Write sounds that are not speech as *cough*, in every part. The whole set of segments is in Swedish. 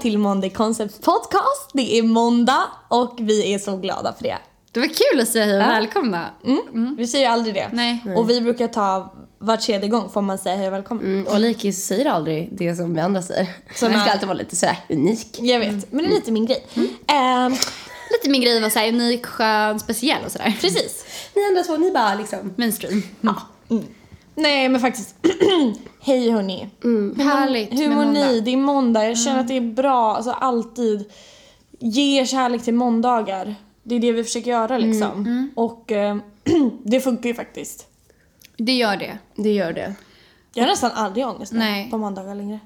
Till Monday Concepts podcast. Det är måndag och vi är så glada för det. Det var kul att säga hej och välkomna. Mm. Vi säger aldrig det. Nej. Och vi brukar ta var tredje gång får man säga hej och välkommen. Mm, och Likis säger aldrig det som vi andra säger. Så man ska alltid vara lite sådär unik. Jag vet, men det är lite min grej. Ehm, Lite min grej var såhär unik, skön, speciell och sådär. precis. Ni andra två, ni bara liksom... Mainstream. Nej men faktiskt, *clears throat* hej hörni. Härligt Hur med mår måndag. ni? Det är måndag, jag känner att det är bra, alltså alltid. Ge kärlek till måndagar. Det är det vi försöker göra liksom. Och eh, *clears throat* det funkar ju faktiskt. Det gör det. Det gör det. Jag har nästan aldrig ångest Nej. på måndagar längre.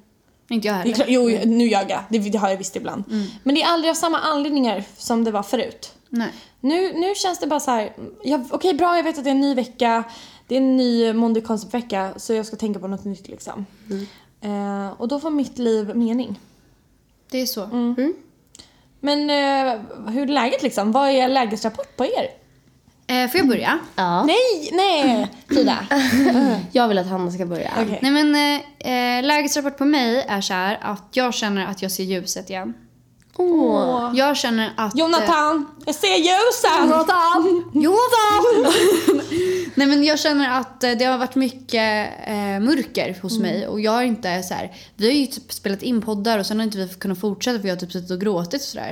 Inte jag heller. klart, jo, nu ljög jag. Det, det har jag visst ibland. Men det är aldrig av samma anledningar som det var förut. Nej. Nu, nu känns det bara så här. ja, Okej, bra, jag vet att det är en ny vecka. Det är en ny Monday Concept-vecka, så jag ska tänka på något nytt liksom. Eh, och då får mitt liv mening. Det är så. Men eh, hur är läget liksom? Vad är lägesrapport på er? Eh, får jag börja? Ja. Nej, nej! Frida. *laughs* Jag vill att Hanna ska börja. Okej. Nej men eh, eh, lägesrapport på mig är så här att jag känner att jag ser ljuset igen. Åh. Jag känner att... eh, Jonathan, jag ser ljusen! Jonathan! *laughs* Jonathan! *laughs* Nej men jag känner att eh, det har varit mycket eh, mörker hos mig och jag har inte så här, vi har ju typ spelat in poddar och sen har inte vi kunnat fortsätta för jag har typ suttit och gråtit och sådär.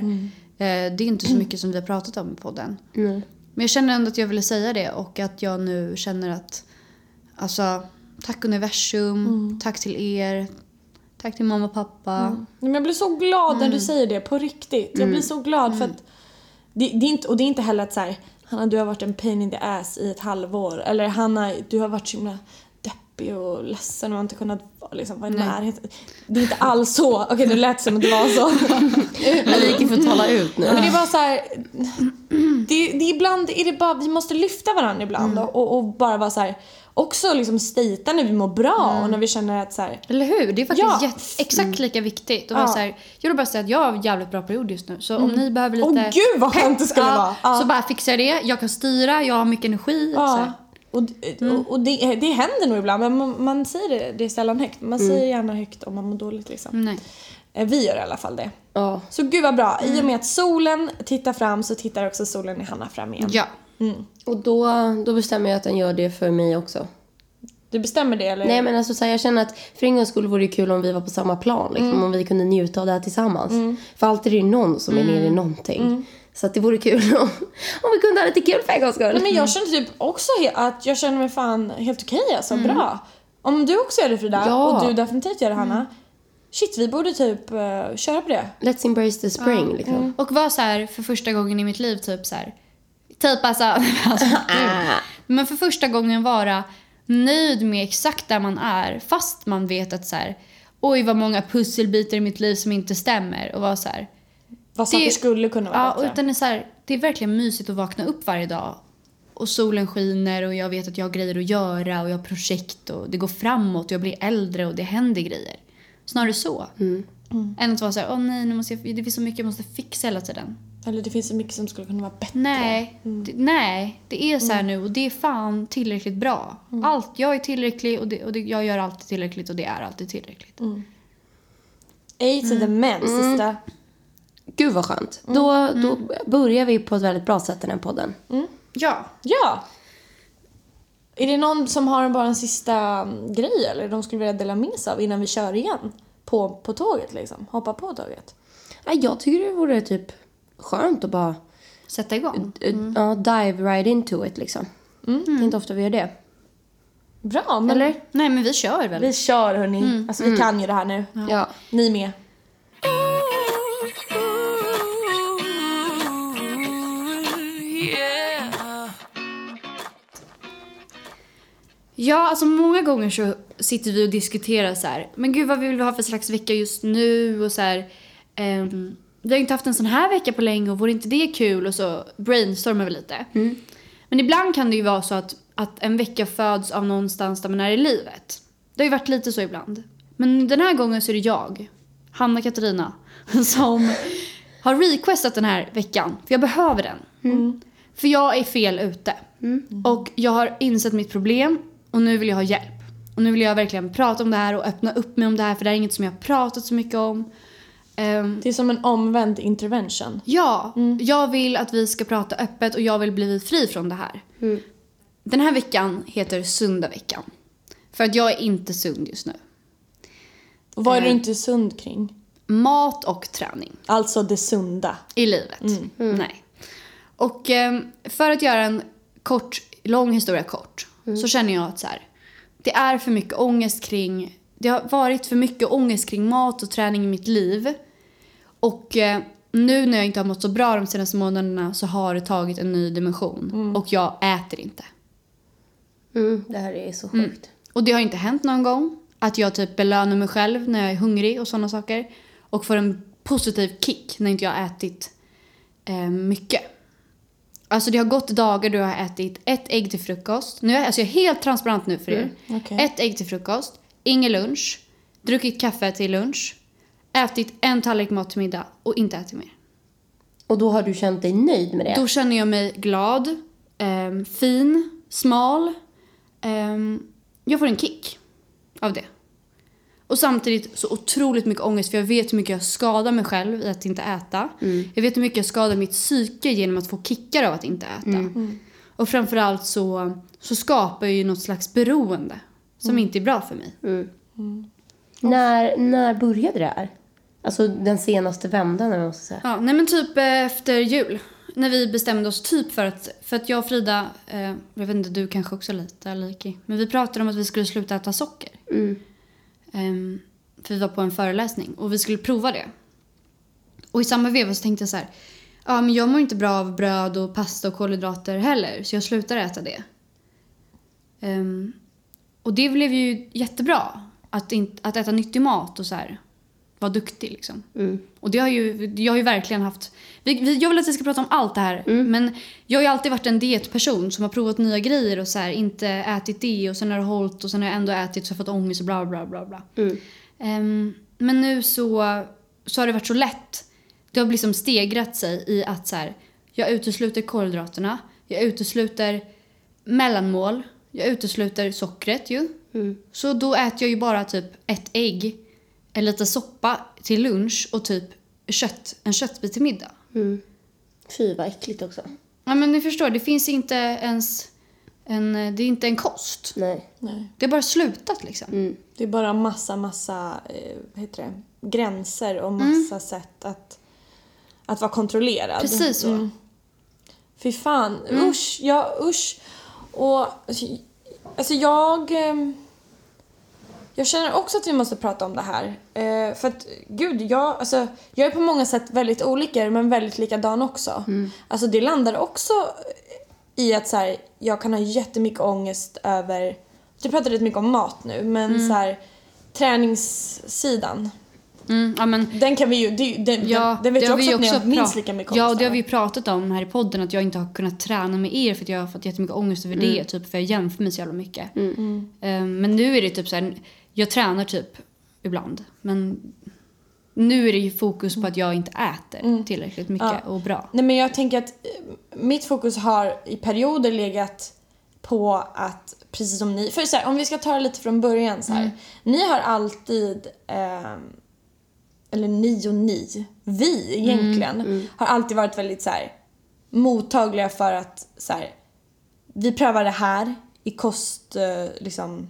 Eh, det är inte så mycket som vi har pratat om i podden. Mm. Men jag känner ändå att jag ville säga det och att jag nu känner att alltså tack universum, tack till er, tack till mamma och pappa. Men jag blir så glad när du säger det, på riktigt. Jag blir så glad för att det, det är inte, och det är inte heller att så här, Hanna du har varit en pain in the ass i ett halvår. Eller Hanna du har varit så himla deppig och ledsen och har inte kunnat vara liksom, vara i närheten. Det är inte alls så. Okej det lät som att det var så. *laughs* Men Liki får tala ut nu. Men det är bara så här. Det, det är ibland är det bara, vi måste lyfta varandra ibland och, och, och bara vara så här. Också liksom stejta när vi mår bra och när vi känner att så här, Eller hur? Det är faktiskt Ja. jätte, exakt lika viktigt. Och Ja. så här, jag vill bara säga att jag har en jävligt bra period just nu. Så om ni behöver lite Åh, gud, vad skönt det skulle vara. Ja. Så bara fixar jag det. Jag kan styra, jag har mycket energi. Så Ja. här. Och, och, och det, det händer nog ibland men man, man säger det, det är sällan högt. Man säger gärna högt om man mår dåligt liksom. Nej. Eh, Vi gör i alla fall det. Ja. Så gud vad bra. I och med att solen tittar fram så tittar också solen i Hanna fram igen. Ja. Och då, då bestämmer jag att den gör det för mig också. Du bestämmer det eller? Nej men alltså så här, jag känner att för en gångs skull vore det kul om vi var på samma plan. Liksom, Om vi kunde njuta av det här tillsammans. För alltid är det någon som är nere i någonting. Så att det vore kul *laughs* om, om vi kunde ha lite kul för en gångs skull. Nej, men jag känner typ också att jag känner mig fan helt okej alltså. Bra. Om du också gör det Frida Ja. och du definitivt gör det Hanna. Shit vi borde typ eh, köra på det. Let's embrace the spring liksom. Och var så här för första gången i mitt liv typ så här. Typ alltså, *laughs* alltså Ah. Men för första gången vara nöjd med exakt där man är. Fast man vet att så här. Oj vad många pusselbitar i mitt liv som inte stämmer. Och vara så här. Vad saker skulle kunna vara Ja, bättre. utan det, är så här, det är verkligen mysigt att vakna upp varje dag. Och solen skiner och jag vet att jag har grejer att göra och jag har projekt och det går framåt och jag blir äldre och det händer grejer. Snarare så. Mm. Än att vara så här, åh nej, nu måste jag, det finns så mycket jag måste fixa hela tiden. Eller det finns så mycket som skulle kunna vara bättre. Nej, Mm. det, nej, det är så här nu och det är fan tillräckligt bra. Mm. Allt, jag är tillräcklig och, det, och det, jag gör alltid tillräckligt och det är alltid tillräckligt. Mm. A to the men, sista. Gud vad skönt. Då, då börjar vi på ett väldigt bra sätt den här podden. Ja. Ja. Är det någon som har bara en sista mm, grej eller de skulle vilja dela med sig av innan vi kör igen? På, på tåget liksom. Hoppa på tåget. Nej, Jag tycker det vore typ skönt att bara Sätta igång. eh, ja, dive right into it liksom. Det är inte ofta vi gör det. Bra, men Eller? Nej men vi kör väl. vi kör hörni. Alltså vi kan ju det här nu. Ja. Ni med. Ja, alltså många gånger så sitter vi och diskuterar så här, men gud vad vill vi ha för slags vecka just nu och så här, ehm, vi har inte haft en sån här vecka på länge och vore inte det kul och så brainstormar vi lite. Men ibland kan det ju vara så att, att en vecka föds av någonstans där man är i livet. Det har ju varit lite så ibland. Men den här gången så är det jag, Hanna Katarina, *laughs* som har requestat den här veckan. För jag behöver den. För jag är fel ute. Och jag har insett mitt problem och nu vill jag ha hjälp. Och nu vill jag verkligen prata om det här och öppna upp mig om det här för det här är inget som jag har pratat så mycket om. Ehm, Det är som en omvänd intervention. Ja, jag vill att vi ska prata öppet och jag vill bli fri från det här. Den här veckan heter sunda veckan. För att jag är inte sund just nu. Och vad är du Eh. inte sund kring? Mat och träning Alltså det sunda. i livet. Nej. Och ehm, för att göra en kort, lång historia kort så känner jag att så här, det är för mycket ångest kring, det har varit för mycket ångest kring mat och träning i mitt liv. Och eh, nu när jag inte har mått så bra de senaste månaderna så har det tagit en ny dimension. Och jag äter inte. Mm, det här är så sjukt. Och det har inte hänt någon gång att jag typ belönar mig själv när jag är hungrig och sådana saker. Och får en positiv kick när inte jag har ätit eh, mycket. Alltså det har gått dagar då jag har ätit ett ägg till frukost. Nu är, alltså jag är helt transparent nu för er. okej. Ett ägg till frukost, ingen lunch, druckit kaffe till lunch, ätit en tallrik mat till middag och inte ätit mer. Och då har du känt dig nöjd med det? Då känner jag mig glad, ehm, fin, smal. Ehm, jag får en kick av det. Och samtidigt så otroligt mycket ångest för jag vet hur mycket jag skadar mig själv i att inte äta. Jag vet hur mycket jag skadar mitt psyke genom att få kickar av att inte äta. Och framförallt så, så skapar jag ju något slags beroende som inte är bra för mig. När, när började det här? Alltså den senaste vändan, eller ska säga. Ja, nej men typ eh, efter jul. När vi bestämde oss typ för att, för att jag och Frida, eh, jag vet inte, du kanske också lite Aliki, men vi pratade om att vi skulle sluta äta socker. Mm. Ehm, för vi var på en föreläsning och vi skulle prova det. Och i samma veva så tänkte jag så här, ja men jag mår inte bra av bröd och pasta och kolhydrater heller så jag slutar äta det. Ehm, och det blev ju jättebra. Att, inte, att äta nyttig mat och så här, vara duktig liksom. Mm. Och det har ju, jag har ju verkligen haft... Vi, vi, jag vill att vi ska prata om allt det här. Mm. Men jag har ju alltid varit en dietperson som har provat nya grejer och så här, inte ätit det och sen har det hållit och sen har jag ändå ätit så jag har fått ångest och bla bla bla bla. Mm. Ehm, men nu så, så har det varit så lätt. Det har liksom stegrat sig i att så här, jag utesluter kolhydraterna, jag utesluter mellanmål, jag utesluter sockret ju. Mm. Så då äter jag ju bara typ ett ägg, en liten soppa till lunch och typ kött, en köttbit till middag. Mm. Fy vad äckligt också. Ja men ni förstår, det finns inte ens en, det är inte en kost. Nej. Nej. Det har bara slutat liksom. Mm. Det är bara massa, massa eh, vad heter det? gränser och massa sätt att, att vara kontrollerad. Precis så. Mm. Fy fan, usch, ja usch. Och alltså jag... Jag känner också att vi måste prata om det här. Eh, för att gud, jag, alltså, jag är på många sätt väldigt olika men väldigt likadan också. Alltså det landar också i att så här, jag kan ha jättemycket ångest över... Du pratar rätt mycket om mat nu men så här, träningssidan. Mm, ja, men, Den kan vi ju, det, den, ja, den, den vet det jag också vi att ni har minst lika mycket Ja, ångest och det har vi ju pratat om här i podden att jag inte har kunnat träna med er för att jag har fått jättemycket ångest över det typ för jag jämför mig så jävla mycket. Ehm, men nu är det typ så här, jag tränar typ ibland men nu är det ju fokus på att jag inte äter tillräckligt mycket och bra. Nej men jag tänker att eh, mitt fokus har i perioder legat på att, precis som ni, för så här, om vi ska ta det lite från början så här. Ni har alltid, ehm, eller ni och ni, vi egentligen, har alltid varit väldigt så här, mottagliga för att så här, vi prövar det här i kost, eh, liksom,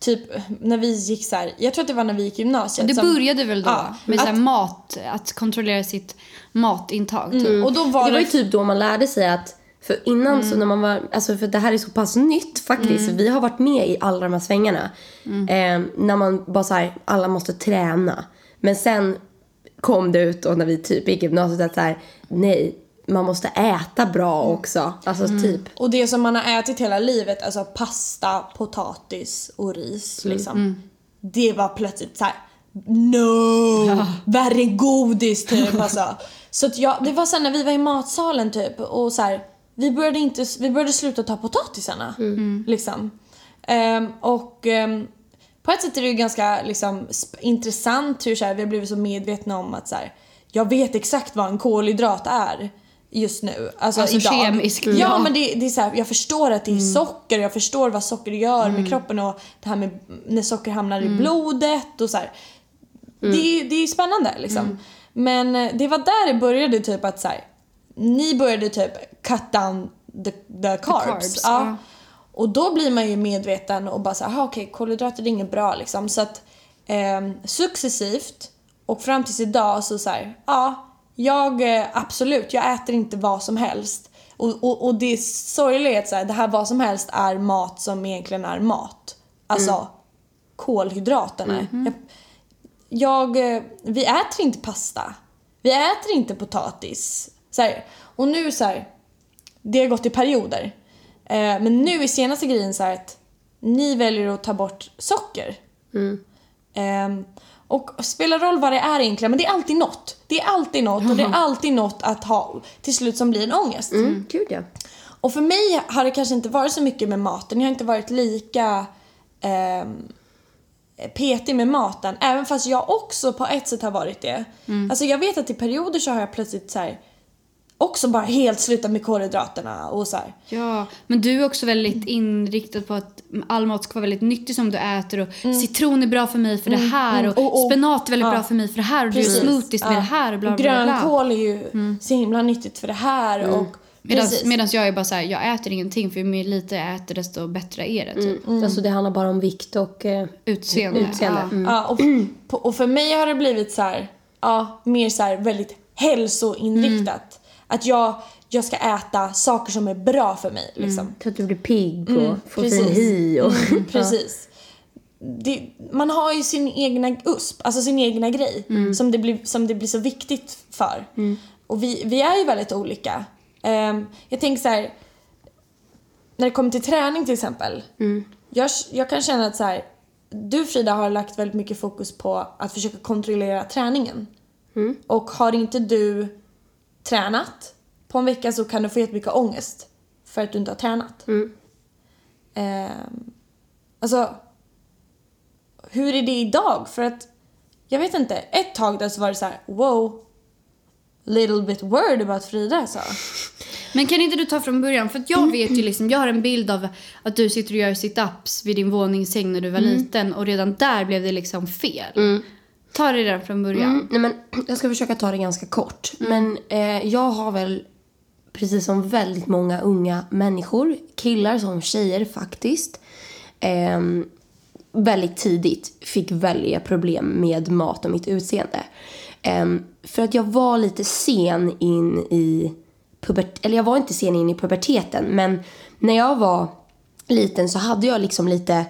typ när vi gick så här, jag tror att det var när vi gick gymnasiet. Det som- började väl då Ja, med så här att- mat, att kontrollera sitt matintag. Typ. Och då var det var det ju typ då man lärde sig att för innan så när man var, alltså för det här är så pass nytt faktiskt. Vi har varit med i alla de här svängarna. Eh, när man bara så här, alla måste träna. Men sen kom det ut och när vi typ gick gymnasiet att så här, nej, man måste äta bra också. Alltså typ. Och det som man har ätit hela livet, alltså pasta, potatis och ris liksom. Det var plötsligt så här. No! Värre än godis typ alltså. Så att jag, det var sen när vi var i matsalen typ och så här, vi började inte, vi började sluta ta potatisarna. Liksom. Ehm, och ehm, på ett sätt är det ju ganska liksom, sp- intressant hur så här, vi har blivit så medvetna om att så här, jag vet exakt vad en kolhydrat är just nu. Alltså, Alltså idag. kemiskt, Ja, ja. men det, det är så här, jag förstår att det är socker, jag förstår vad socker gör med kroppen och det här med när socker hamnar i blodet och så här. det, är, det är spännande liksom. Men eh, det var där det började typ att så här, ni började typ cut down the, the carbs. carbs, ja. ja. Och då blir man ju medveten och bara såhär, okej kolhydrater är inget bra liksom. Så att eh, successivt och fram tills idag så såhär, ja, jag eh, absolut, jag äter inte vad som helst. Och, och, och det sorgliga är att så här, det här vad som helst är mat som egentligen är mat. Alltså kolhydraterna. Jag, jag, eh, vi äter inte pasta. Vi äter inte potatis. Så här, och nu så här, det har gått i perioder. Eh, men nu är senaste grejen så här att ni väljer att ta bort socker. Eh, och spelar roll vad det är egentligen, men det är alltid något. Det är alltid något och det är alltid något att ha till slut som blir en ångest. Mm, gud ja. Och för mig har det kanske inte varit så mycket med maten. Jag har inte varit lika ehm, petig med maten. Även fast jag också på ett sätt har varit det. Alltså jag vet att i perioder så har jag plötsligt så här, också bara helt slutat med kolhydraterna och så här. Ja, men du är också väldigt inriktad på att all mat ska vara väldigt nyttig som du äter och citron är bra för mig för det här och, Mm. Och- och- spenat är väldigt ja. bra för mig för det här och du gör smoothies med Ja. det här och bla Och bla bla. Grönkål är ju så himla nyttigt för det här och precis. Medan jag är bara så här, jag äter ingenting för ju mer lite jag äter desto bättre är det typ. Alltså det handlar bara om vikt och eh, Utseende. utseende. Ja. Mm. Ja, och, och för mig har det blivit så här, ja, mer så här väldigt hälsoinriktat. Att jag, jag ska äta saker som är bra för mig. Liksom. Så att du blir pigg och får precis. fin hy. Och, *laughs* Precis. Det, man har ju sin egna USP, alltså sin egna grej som, det blir, som det blir så viktigt för. Och vi, vi är ju väldigt olika. Ehm, jag tänker så här. när det kommer till träning till exempel. Jag, jag kan känna att så här, du Frida har lagt väldigt mycket fokus på att försöka kontrollera träningen. Och har inte du tränat på en vecka så kan du få jättemycket ångest för att du inte har tränat. Ehm, alltså, hur är det idag? För att, jag vet inte, ett tag där så var det så här: wow, little bit worried about Frida alltså. *laughs* Men kan inte du ta från början? För jag vet ju liksom, jag har en bild av att du sitter och gör sit-ups vid din våningssäng när du var liten och redan där blev det liksom fel. Ta det redan från början. Mm, nej men, *clears throat* jag ska försöka ta det ganska kort. Men eh, jag har väl, precis som väldigt många unga människor, killar som tjejer faktiskt, eh, väldigt tidigt fick välja problem med mat och mitt utseende. Eh, för att jag var lite sen in i pubert- eller jag var inte sen in i puberteten, men när jag var liten så hade jag liksom lite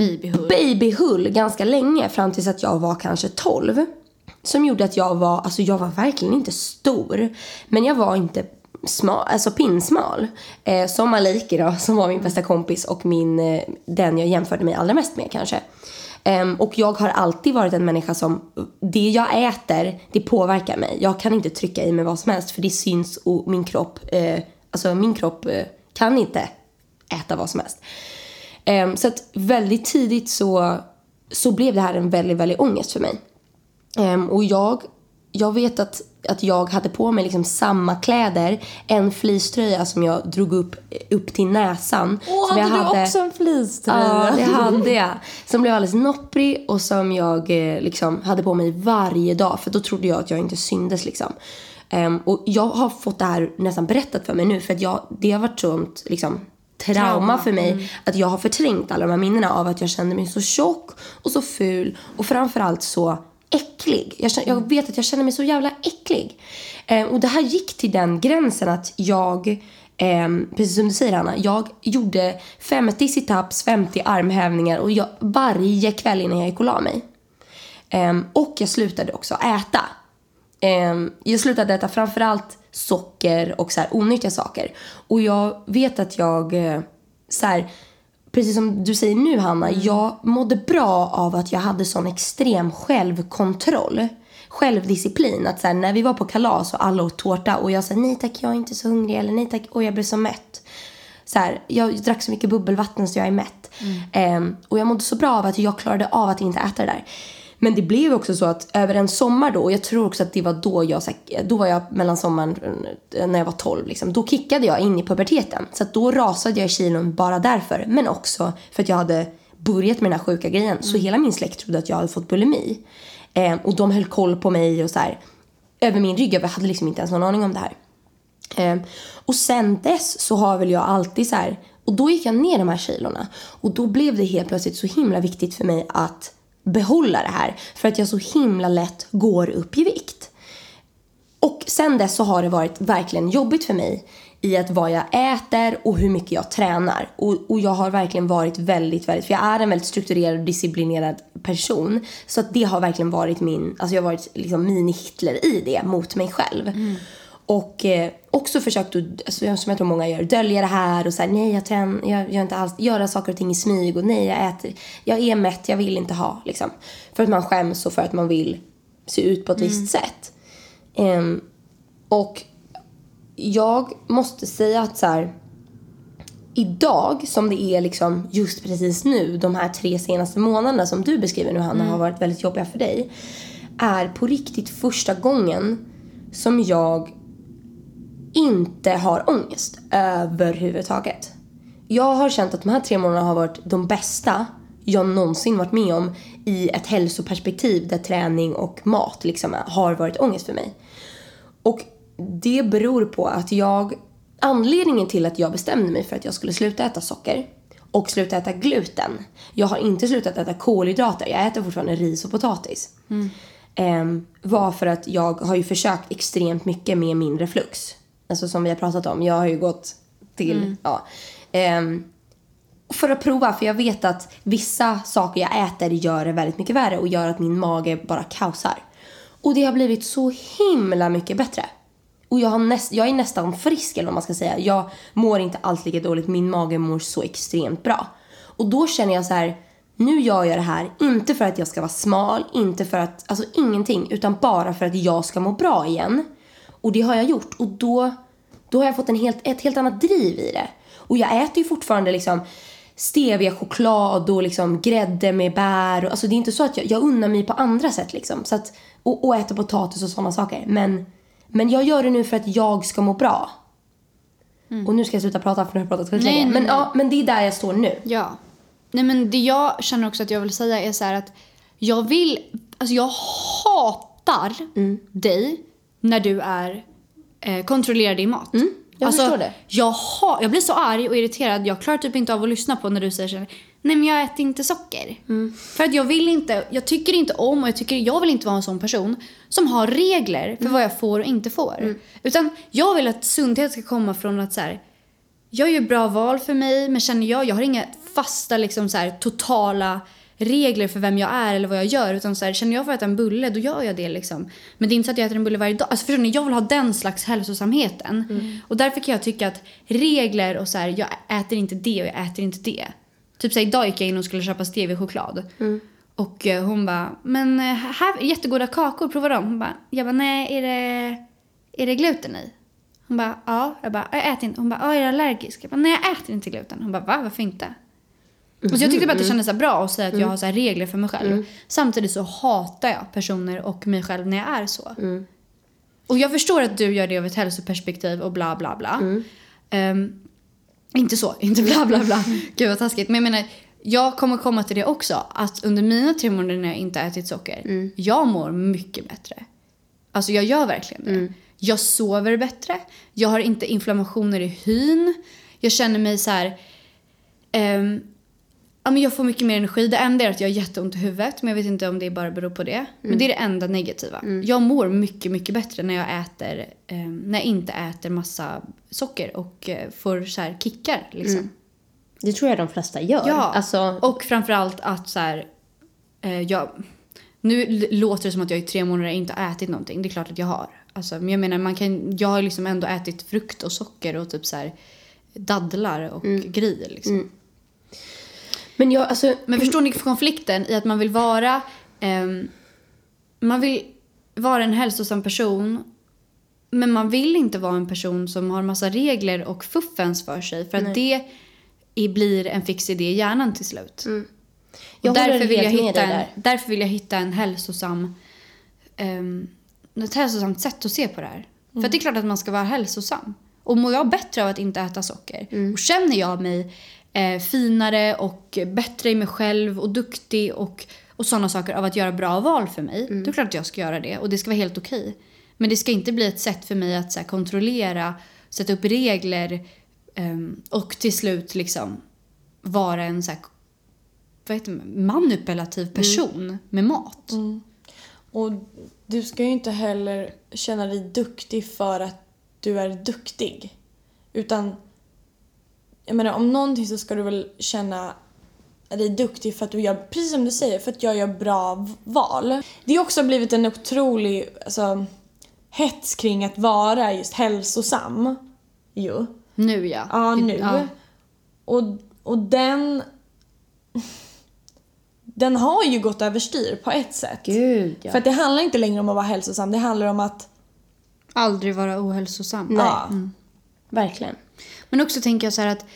Babyhull. babyhull ganska länge fram tills att jag var kanske 12. Som gjorde att jag var, alltså jag var verkligen inte stor. Men jag var inte smal, alltså pinsmal. Eh, som Maliki då, som var min bästa kompis och min, eh, den jag jämförde mig allra mest med kanske. Ehm, och jag har alltid varit en människa som, det jag äter, det påverkar mig. Jag kan inte trycka i mig vad som helst för det syns och min kropp, eh, alltså min kropp eh, kan inte äta vad som helst. Ehm, så att väldigt tidigt så, så blev det här en väldigt, väldigt ångest för mig. Ehm, och jag, jag vet att, att jag hade på mig liksom samma kläder, en fleecetröja som jag drog upp, upp till näsan. Åh, som jag hade du också en fleecetröja? Ja, det hade jag. Som blev alldeles nopprig och som jag eh, liksom hade på mig varje dag. För då trodde jag att jag inte syndes liksom. Ehm, och jag har fått det här nästan berättat för mig nu för att jag, det har varit sånt liksom trauma, för mig att jag har förträngt alla de här minnena av att jag kände mig så tjock och så ful och framförallt så äcklig. Jag, känner, jag vet att jag känner mig så jävla äcklig. Ehm, och det här gick till den gränsen att jag Ehm, precis som du säger Hanna, jag gjorde 50 situps, 50 armhävningar och jag, varje kväll innan jag gick och la mig. Ehm, och jag slutade också äta. Ehm, jag slutade äta framförallt socker och så här onyttiga saker. Och jag vet att jag, eh, så här, precis som du säger nu Hanna, jag mådde bra av att jag hade sån extrem självkontroll. Självdisciplin. Att så här, när vi var på kalas och alla åt tårta och jag sa nej tack jag är inte så hungrig eller nej tack och jag blev så mätt. Så här, jag drack så mycket bubbelvatten så jag är mätt. Ehm, och jag mådde så bra av att jag klarade av att inte äta det där. Men det blev också så att över en sommar då, och jag tror också att det var då jag, då var jag mellan sommaren eh, när jag var 12 liksom, då kickade jag in i puberteten. Så att då rasade jag i kilon bara därför. Men också för att jag hade börjat med den här sjuka grejen. Så hela min släkt trodde att jag hade fått bulimi. Eh, och de höll koll på mig och så här, över min rygg. Jag hade liksom inte ens någon aning om det här. Eh, och sen dess så har väl jag alltid så här, och då gick jag ner de här kilorna. Och då blev det helt plötsligt så himla viktigt för mig att behålla det här. För att jag så himla lätt går upp i vikt. Och sen dess så har det varit verkligen jobbigt för mig i att vad jag äter och hur mycket jag tränar. Och, och jag har verkligen varit väldigt, väldigt, för jag är en väldigt strukturerad och disciplinerad person. Så att det har verkligen varit min, alltså jag har varit liksom mini-Hitler i det mot mig själv. Mm. Och eh, också försökt att, alltså, som jag tror många gör, dölja det här och säga nej jag tränar, jag gör inte alls, göra saker och ting i smyg och nej jag äter, jag är mätt, jag vill inte ha liksom. För att man skäms och för att man vill se ut på ett visst sätt. Ehm, och jag måste säga att så här, idag som det är liksom just precis nu, de här tre senaste månaderna som du beskriver nu Hanna har varit väldigt jobbiga för dig. Är på riktigt första gången som jag inte har ångest överhuvudtaget. Jag har känt att de här tre månaderna har varit de bästa jag någonsin varit med om i ett hälsoperspektiv där träning och mat liksom har varit ångest för mig. Och det beror på att jag... Anledningen till att jag bestämde mig för att jag skulle sluta äta socker och sluta äta gluten. Jag har inte slutat äta kolhydrater. Jag äter fortfarande ris och potatis. Ehm, var för att jag har ju försökt extremt mycket med min reflux. Alltså som vi har pratat om. Jag har ju gått till... Ja. Ehm, för att prova, för jag vet att vissa saker jag äter gör det väldigt mycket värre och gör att min mage bara kaosar. Och det har blivit så himla mycket bättre. Och jag, näst, jag är nästan frisk eller vad man ska säga. Jag mår inte alls lika dåligt. Min mage mår så extremt bra. Och då känner jag så här, nu gör jag det här inte för att jag ska vara smal, inte för att, alltså ingenting, utan bara för att jag ska må bra igen. Och det har jag gjort och då, då har jag fått en helt, ett helt annat driv i det. Och jag äter ju fortfarande liksom stevia choklad och liksom grädde med bär. Och, alltså det är inte så att jag, jag unnar mig på andra sätt liksom. Så att, och, och äter potatis och sådana saker. Men, men jag gör det nu för att jag ska må bra. Och nu ska jag sluta prata för nu har jag pratat skit Nej, Men, nej. ja, men det är där jag står nu. Ja. Nej men det jag känner också att jag vill säga är så här att jag vill, alltså jag hatar Mm. dig när du är eh, kontrollerar din mat. Mm, jag alltså, förstår det. Jag, ha, jag blir så arg och irriterad. Jag klarar typ inte av att lyssna på när du säger så här, nej men jag äter inte socker. Mm. För att jag vill inte, jag tycker inte om och jag tycker jag vill inte vara en sån person som har regler Mm. för vad jag får och inte får. Utan jag vill att sundhet ska komma från att så här, jag gör bra val för mig, men känner jag, jag har inga fasta liksom så här, totala regler för vem jag är eller vad jag gör. Utan så här, känner jag för att äta en bulle, då gör jag det liksom. Men det är inte så att jag äter en bulle varje dag. Alltså förstår ni, jag vill ha den slags hälsosamheten. Och därför kan jag tycka att regler och så här, jag äter inte det och jag äter inte det. Typ så här, idag gick jag in och skulle köpa stevia-choklad. Och eh, hon bara, men eh, här är jättegoda kakor, prova dem. Hon bara, jag bara, nej, är det, är det gluten i? Hon bara, ja. Jag bara, jag äter inte. Hon bara, ja, är du allergisk? Jag bara, nej, jag äter inte gluten. Hon bara, va? Varför inte? Och så jag tyckte bara att det kändes så bra att säga att jag har så här regler för mig själv. Samtidigt så hatar jag personer och mig själv när jag är så. Och jag förstår att du gör det av ett hälsoperspektiv och bla bla bla. Ehm, inte så, *laughs* inte bla bla bla. Gud vad taskigt. Men jag menar, jag kommer komma till det också. Att under mina tre månader när jag inte ätit socker, jag mår mycket bättre. Alltså jag gör verkligen det. Jag sover bättre. Jag har inte inflammationer i hyn. Jag känner mig så här... ehm, ja, men jag får mycket mer energi. Det enda är att jag har jätteont i huvudet. Men jag vet inte om det bara beror på det. Men det är det enda negativa. Jag mår mycket, mycket bättre när jag äter... ehm, när jag inte äter massa socker och eh, får så här kickar liksom. Det tror jag de flesta gör. Ja, Alltså, och framförallt att så här, eh, jag, nu låter det som att jag i tre månader inte har ätit någonting. Det är klart att jag har. Alltså, men jag menar, man kan, jag har liksom ändå ätit frukt och socker och typ så här, dadlar och grejer. Liksom. Men jag, alltså, Men förstår ni konflikten i att man vill vara ehm, man vill vara en hälsosam person men man vill inte vara en person som har massa regler och fuffens för sig för att det i- blir en fix idé i hjärnan till slut. Mm. Jag Och därför, vill jag hitta en, där. därför vill jag hitta en hälsosam, um, ett hälsosamt sätt att se på det här. För att det är klart att man ska vara hälsosam. Och mår jag bättre av att inte äta socker och känner jag mig eh, finare och bättre i mig själv och duktig och, och sådana saker av att göra bra val för mig. Mm. Då är klart att jag ska göra det och det ska vara helt okej. Men det ska inte bli ett sätt för mig att så här, kontrollera, sätta upp regler ehm, och till slut liksom vara en så här, vad heter det, manipulativ Mm. person med mat. Och du ska ju inte heller känna dig duktig för att du är duktig. Utan, jag menar om någonting så ska du väl känna dig duktig för att du gör, precis som du säger, för att jag gör bra val. Det har också blivit en otrolig alltså, hets kring att vara just hälsosam. Jo. Nu ja. Ja, nu. Ja. Och, och den... Den har ju gått överstyr på ett sätt. Gud ja. För att det handlar inte längre om att vara hälsosam, det handlar om att... Aldrig vara ohälsosam. Nej. Ja. Verkligen. Men också tänker jag så här att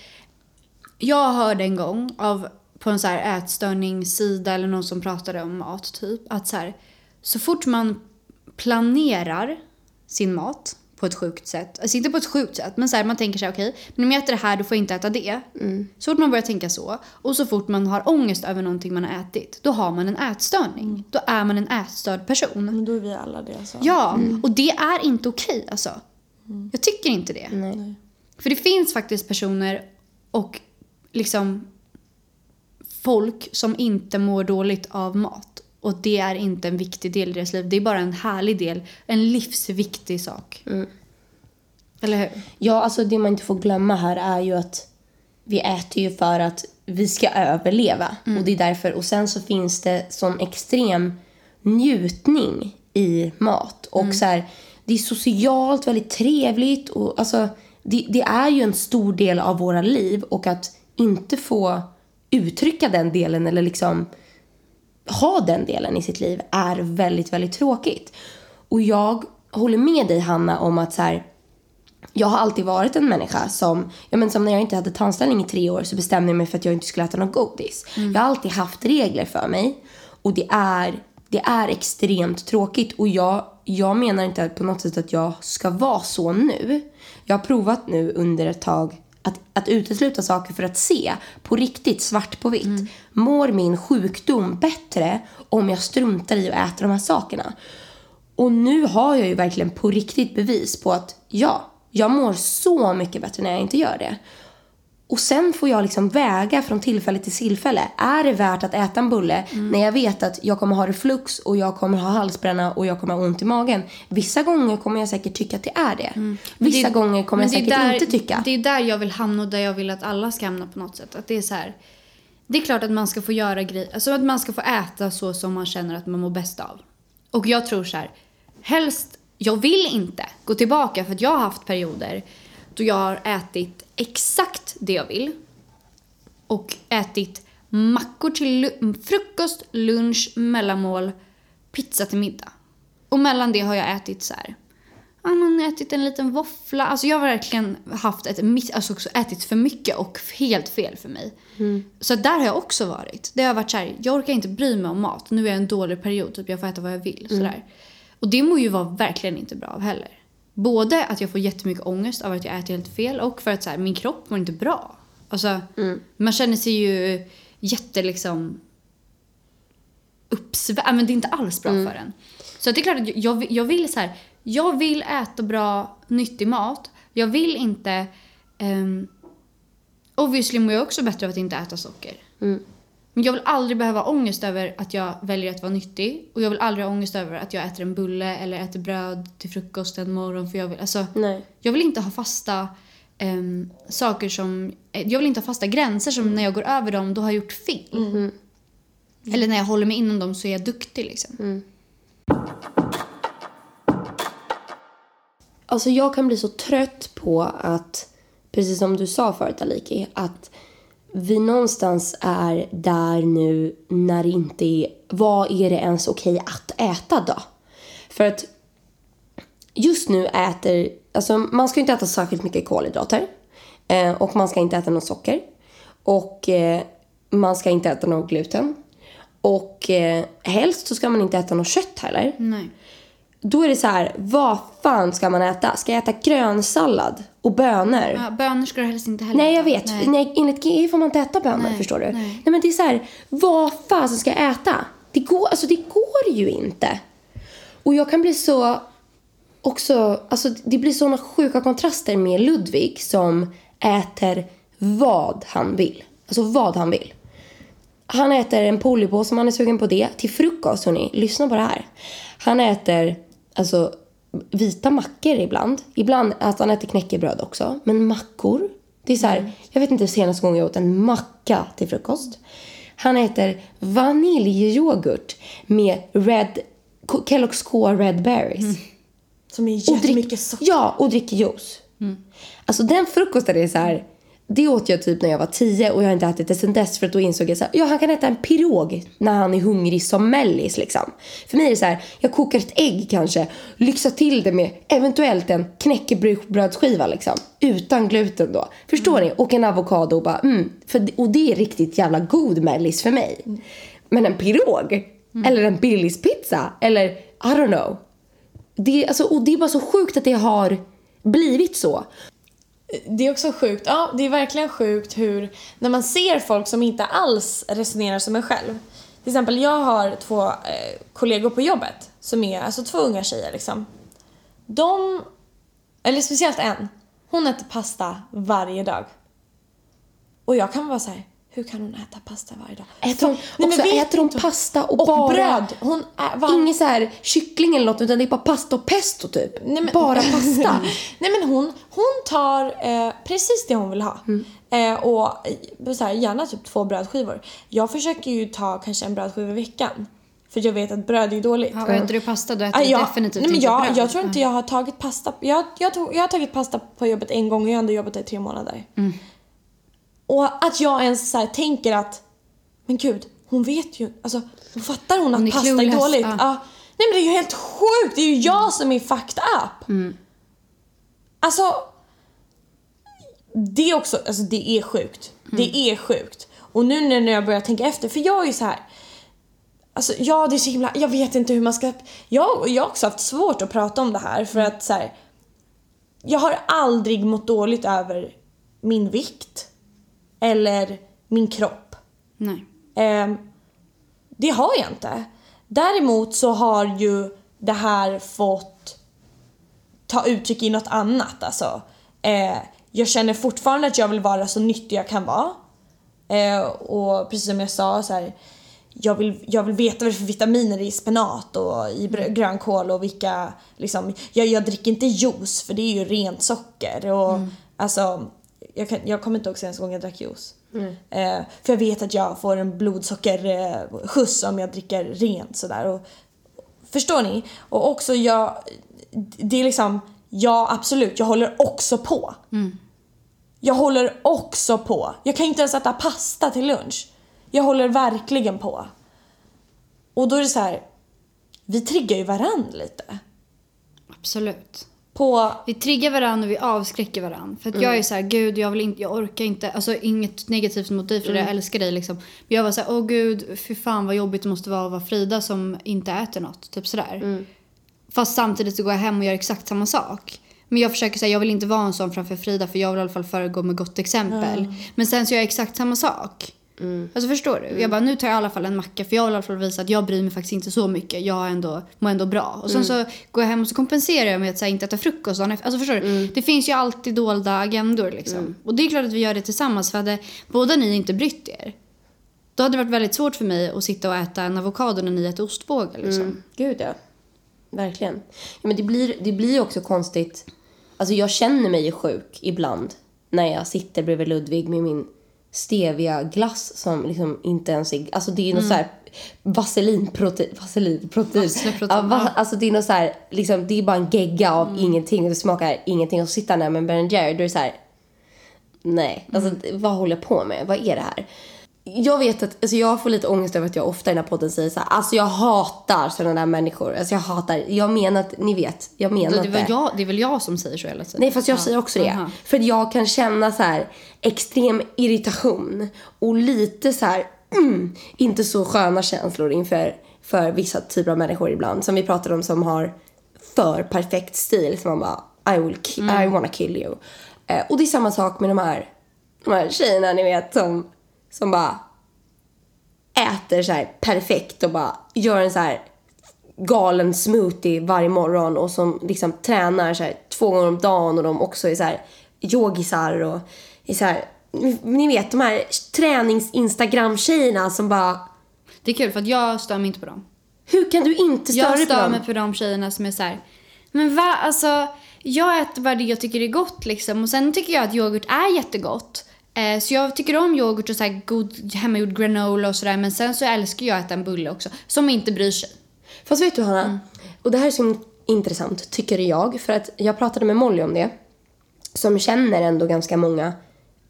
jag hörde en gång av på en så här ätstörningssida eller någon som pratade om mat typ att så här så fort man planerar sin mat på ett sjukt sätt, alltså inte på ett sjukt sätt men så här man tänker sig okej, men om jag äter det här då får jag inte äta det. Så fort man börjar tänka så och så fort man har ångest över någonting man har ätit, då har man en ätstörning. Då är man en ätstörd person. Men då är vi alla det alltså. Ja, och det är inte okej alltså. Jag tycker inte det. Nej. För det finns faktiskt personer och liksom folk som inte mår dåligt av mat. Och det är inte en viktig del i deras liv. Det är bara en härlig del, en livsviktig sak. Eller hur? Ja, alltså det man inte får glömma här är ju att vi äter ju för att vi ska överleva. Och det är därför. Och sen så finns det sån extrem njutning i mat. Och så här, det är socialt väldigt trevligt. Och alltså, det, det är ju en stor del av våra liv. Och att inte få uttrycka den delen eller liksom ha den delen i sitt liv är väldigt, väldigt tråkigt. Och jag håller med dig Hanna om att så här, jag har alltid varit en människa som, ja men som när jag inte hade tandställning i tre år så bestämde jag mig för att jag inte skulle äta något godis. Jag har alltid haft regler för mig och det är, det är extremt tråkigt och jag, jag menar inte på något sätt att jag ska vara så nu. Jag har provat nu under ett tag att, att utesluta saker för att se på riktigt svart på vitt. Mår min sjukdom bättre om jag struntar i att äta de här sakerna? Och nu har jag ju verkligen på riktigt bevis på att ja, jag mår så mycket bättre när jag inte gör det. Och sen får jag liksom väga från tillfälle till tillfälle. Är det värt att äta en bulle när jag vet att jag kommer ha reflux och jag kommer ha halsbränna och jag kommer ha ont i magen? Vissa gånger kommer jag säkert tycka att det är det. Vissa det- gånger kommer jag säkert där- inte tycka. Det är där jag vill hamna och där jag vill att alla ska hamna på något sätt. Att det är så här. Det är klart att man ska få göra grejer, alltså att man ska få äta så som man känner att man mår bäst av. Och jag tror så här, helst, jag vill inte gå tillbaka för att jag har haft perioder då jag har ätit exakt det jag vill. Och ätit mackor till frukost, lunch, mellanmål, pizza till middag. Och mellan det har jag ätit så här. Ja, man har ätit en liten våffla. Alltså jag har verkligen haft ett alltså också ätit för mycket och helt fel för mig. Så där har jag också varit. Det har varit så här, jag orkar inte bry mig om mat. Nu är jag i en dålig period, typ jag får äta vad jag vill. Sådär. Och det mår ju vara verkligen inte bra av heller. Både att jag får jättemycket ångest av att jag äter helt fel och för att så här, min kropp mår inte bra. Alltså, man känner sig ju jätte liksom uppsvär, men det är inte alls bra för en. Så det är klart att jag, jag vill så här, jag vill äta bra, nyttig mat. Jag vill inte... Um, obviously mår jag också bättre av att inte äta socker. Men jag vill aldrig behöva ångest över att jag väljer att vara nyttig. Och jag vill aldrig ha ångest över att jag äter en bulle eller äter bröd till frukost en morgon. För jag vill, alltså, Nej. jag vill inte ha fasta ehm, saker som... eh, Jag vill inte ha fasta gränser som när jag går över dem då har jag gjort fel. Eller när jag håller mig inom dem så är jag duktig liksom. Alltså jag kan bli så trött på att, precis som du sa förut Aliki, att vi någonstans är där nu när det inte är, vad är det ens okej att äta då? För att just nu äter, alltså man ska inte äta särskilt mycket kolhydrater. Eh, och man ska inte äta något socker. Och eh, man ska inte äta något gluten. Och eh, helst så ska man inte äta något kött heller. Nej. Då är det så här, vad fan ska man äta? Ska jag äta grönsallad och bönor? Ja, bönor ska du helst inte heller Nej, jag vet. Nej. Nej. enligt GI får man inte äta bönor, Nej, förstår du. nej. Nej. men det är så här, vad fan ska jag äta? Det går, alltså det går ju inte. Och jag kan bli så också, alltså det blir såna sjuka kontraster med Ludvig som äter vad han vill. Alltså vad han vill. Han äter en polypåse om han är sugen på det. Till frukost, hörni. Lyssna på det här. Han äter alltså vita mackor ibland. Ibland att han äter knäckebröd också. Men mackor. Det är så här, jag vet inte senaste gången jag åt en macka till frukost. Han äter vaniljyoghurt med red, Kellogg's Core Red Berries. Som är jättemycket socker. Ja, och dricker juice. Alltså den frukosten är så här. Det åt jag typ när jag var tio och jag har inte ätit det sen dess för att då insåg jag så här, ja han kan äta en pirog när han är hungrig som mellis liksom. För mig är det så här, jag kokar ett ägg kanske, lyxar till det med eventuellt en knäckebrödsskiva liksom. Utan gluten då. Förstår ni? Och en avokado och bara mm. För, och det är riktigt jävla god mellis för mig. Men en pirog, eller en Billys pizza, eller I don't know. Det, alltså, och det är bara så sjukt att det har blivit så. Det är också sjukt. Ja, det är verkligen sjukt hur, när man ser folk som inte alls resonerar som en själv. Till exempel, jag har två eh, kollegor på jobbet som är alltså två unga tjejer liksom. De, eller speciellt en, hon äter pasta varje dag. Och jag kan vara så här, hur kan hon äta pasta varje dag? Äter hon, Nej, också, äter hon pasta och, och bara... bröd. Hon är, var, Ingen så här kyckling eller något utan det är bara pasta och pesto typ. Nej, men- Bara pasta. *laughs* Nej men hon, hon tar eh, precis det hon vill ha. Mm. Eh, och eh, så här, gärna typ två brödskivor. Jag försöker ju ta kanske en brödskiva i veckan. För jag vet att bröd är dåligt. Ja, och äter du pasta då äter Ah, du definitivt nej, men inte jag, bröd. jag tror inte jag har tagit pasta. Jag, jag, tog, jag har tagit pasta på jobbet en gång och jag har ändå jobbat där i tre månader. Mm. Och att jag ens så tänker att, men gud, hon vet ju, alltså hon fattar hon, Hon är att pasta är dåligt? ja. Ja. Nej men det är ju helt sjukt, det är ju jag som är fucked up. Mm. Alltså, det är också, alltså det är sjukt. Mm. Det är sjukt. Och nu när jag börjar tänka efter, för jag är ju så här. Alltså ja, det är så himla, jag vet inte hur man ska, jag, jag har också haft svårt att prata om det här för att så här, jag har aldrig mått dåligt över min vikt eller min kropp. Nej. Ehm, det har jag inte. Däremot så har ju det här fått ta uttryck i något annat. Alltså, eh, jag känner fortfarande att jag vill vara så nyttig jag kan vara. Eh, och precis som jag sa så här, jag vill, jag vill veta vad det är för vitaminer i spenat och i brö- grönkål och vilka liksom, jag, jag dricker inte juice för det är ju rent socker och alltså jag, kan, jag kommer inte ihåg senaste gången jag drack juice. Eh, för jag vet att jag får en blodsockerskjuts om jag dricker rent sådär. Och, förstår ni? Och också jag, det är liksom, ja absolut, jag håller också på. Jag håller också på. Jag kan inte ens äta pasta till lunch. Jag håller verkligen på. Och då är det så här, vi triggar ju varann lite. Absolut. På, Vi triggar varandra och vi avskräcker varandra. För att jag är så här, gud jag vill inte, jag orkar inte. Alltså inget negativt mot dig för jag älskar dig liksom. Men jag var så här, åh gud, fy fan vad jobbigt det måste vara att vara Frida som inte äter något. Typ sådär. Fast samtidigt så går jag hem och gör exakt samma sak. Men jag försöker säga, jag vill inte vara en sån framför Frida för jag vill i alla fall föregå med gott exempel. Men sen så gör jag exakt samma sak. Alltså förstår du? Jag bara, nu tar jag i alla fall en macka för jag vill i alla fall visa att jag bryr mig faktiskt inte så mycket. Jag ändå, mår ändå bra. Och sen så går jag hem och så kompenserar jag med att här, inte äta frukost dagen efter. Alltså förstår du? Det finns ju alltid dolda agendor liksom. Och det är klart att vi gör det tillsammans för hade båda ni inte brytt er. Då hade det varit väldigt svårt för mig att sitta och äta en avokado när ni äter ostbågar liksom. Mm. Gud ja. Verkligen. Ja, men det blir, det blir också konstigt. Alltså jag känner mig ju sjuk ibland. När jag sitter bredvid Ludvig med min stevia glass som liksom inte ens är... Alltså det är ju något så här vaselinprotein. Vaselinprotein. Ja, va. Alltså det är något så här, liksom, det är bara en gegga av ingenting och det smakar ingenting. Och så sitter han där med en Ben Jerry då är det så här... Nej, alltså vad håller jag på med? Vad är det här? Jag vet att, alltså jag får lite ångest över att jag ofta i den här podden säger så här, alltså jag hatar sådana där människor. Alltså jag hatar, jag menar att, ni vet, jag menar Det, inte. jag, det är väl jag som säger så hela tiden. Nej fast jag säger också det. Aha. För jag kan känna så här extrem irritation och lite så här mm, inte så sköna känslor inför för vissa typer av människor ibland. Som vi pratade om som har för perfekt stil. Som man bara I, will ki- I wanna kill you. Eh, och det är samma sak med de här, de här tjejerna ni vet som, som bara äter så här perfekt och bara gör en så här galen smoothie varje morgon och som liksom tränar så här två gånger om dagen och de också är så här yogisar och är så här, ni vet de här tränings-instagram-tjejerna som bara Det är kul för att jag stör mig inte på dem. hur kan du inte störa Jag dig på stör dem? mig på de tjejerna som är så här. Men va, alltså jag äter bara det jag tycker är gott liksom. Och sen tycker jag att yoghurt är jättegott. Eh, så jag tycker om yoghurt och så här god hemmagjord granola och sådär. Men sen så älskar jag att äta en bulle också. Som inte bryr sig. Fast vet du Hanna, Mm. och det här är så intressant tycker jag. För att jag pratade med Molly om det. Som känner ändå ganska många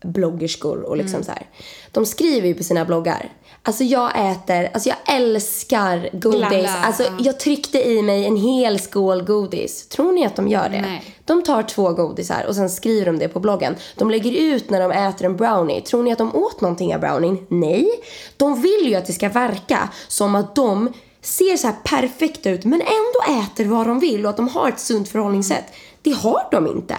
bloggerskor och liksom Mm. så här. De skriver ju på sina bloggar. Alltså jag äter, alltså jag älskar godis. Glass, Alltså ja. jag tryckte i mig en hel skål godis. Tror ni att de gör det? Nej. De tar två godisar och sen skriver de det på bloggen. De lägger ut när de äter en brownie. Tror ni att de åt någonting av brownien? Nej. De vill ju att det ska verka som att de ser så här perfekta ut men ändå äter vad de vill och att de har ett sunt förhållningssätt. Det har de inte.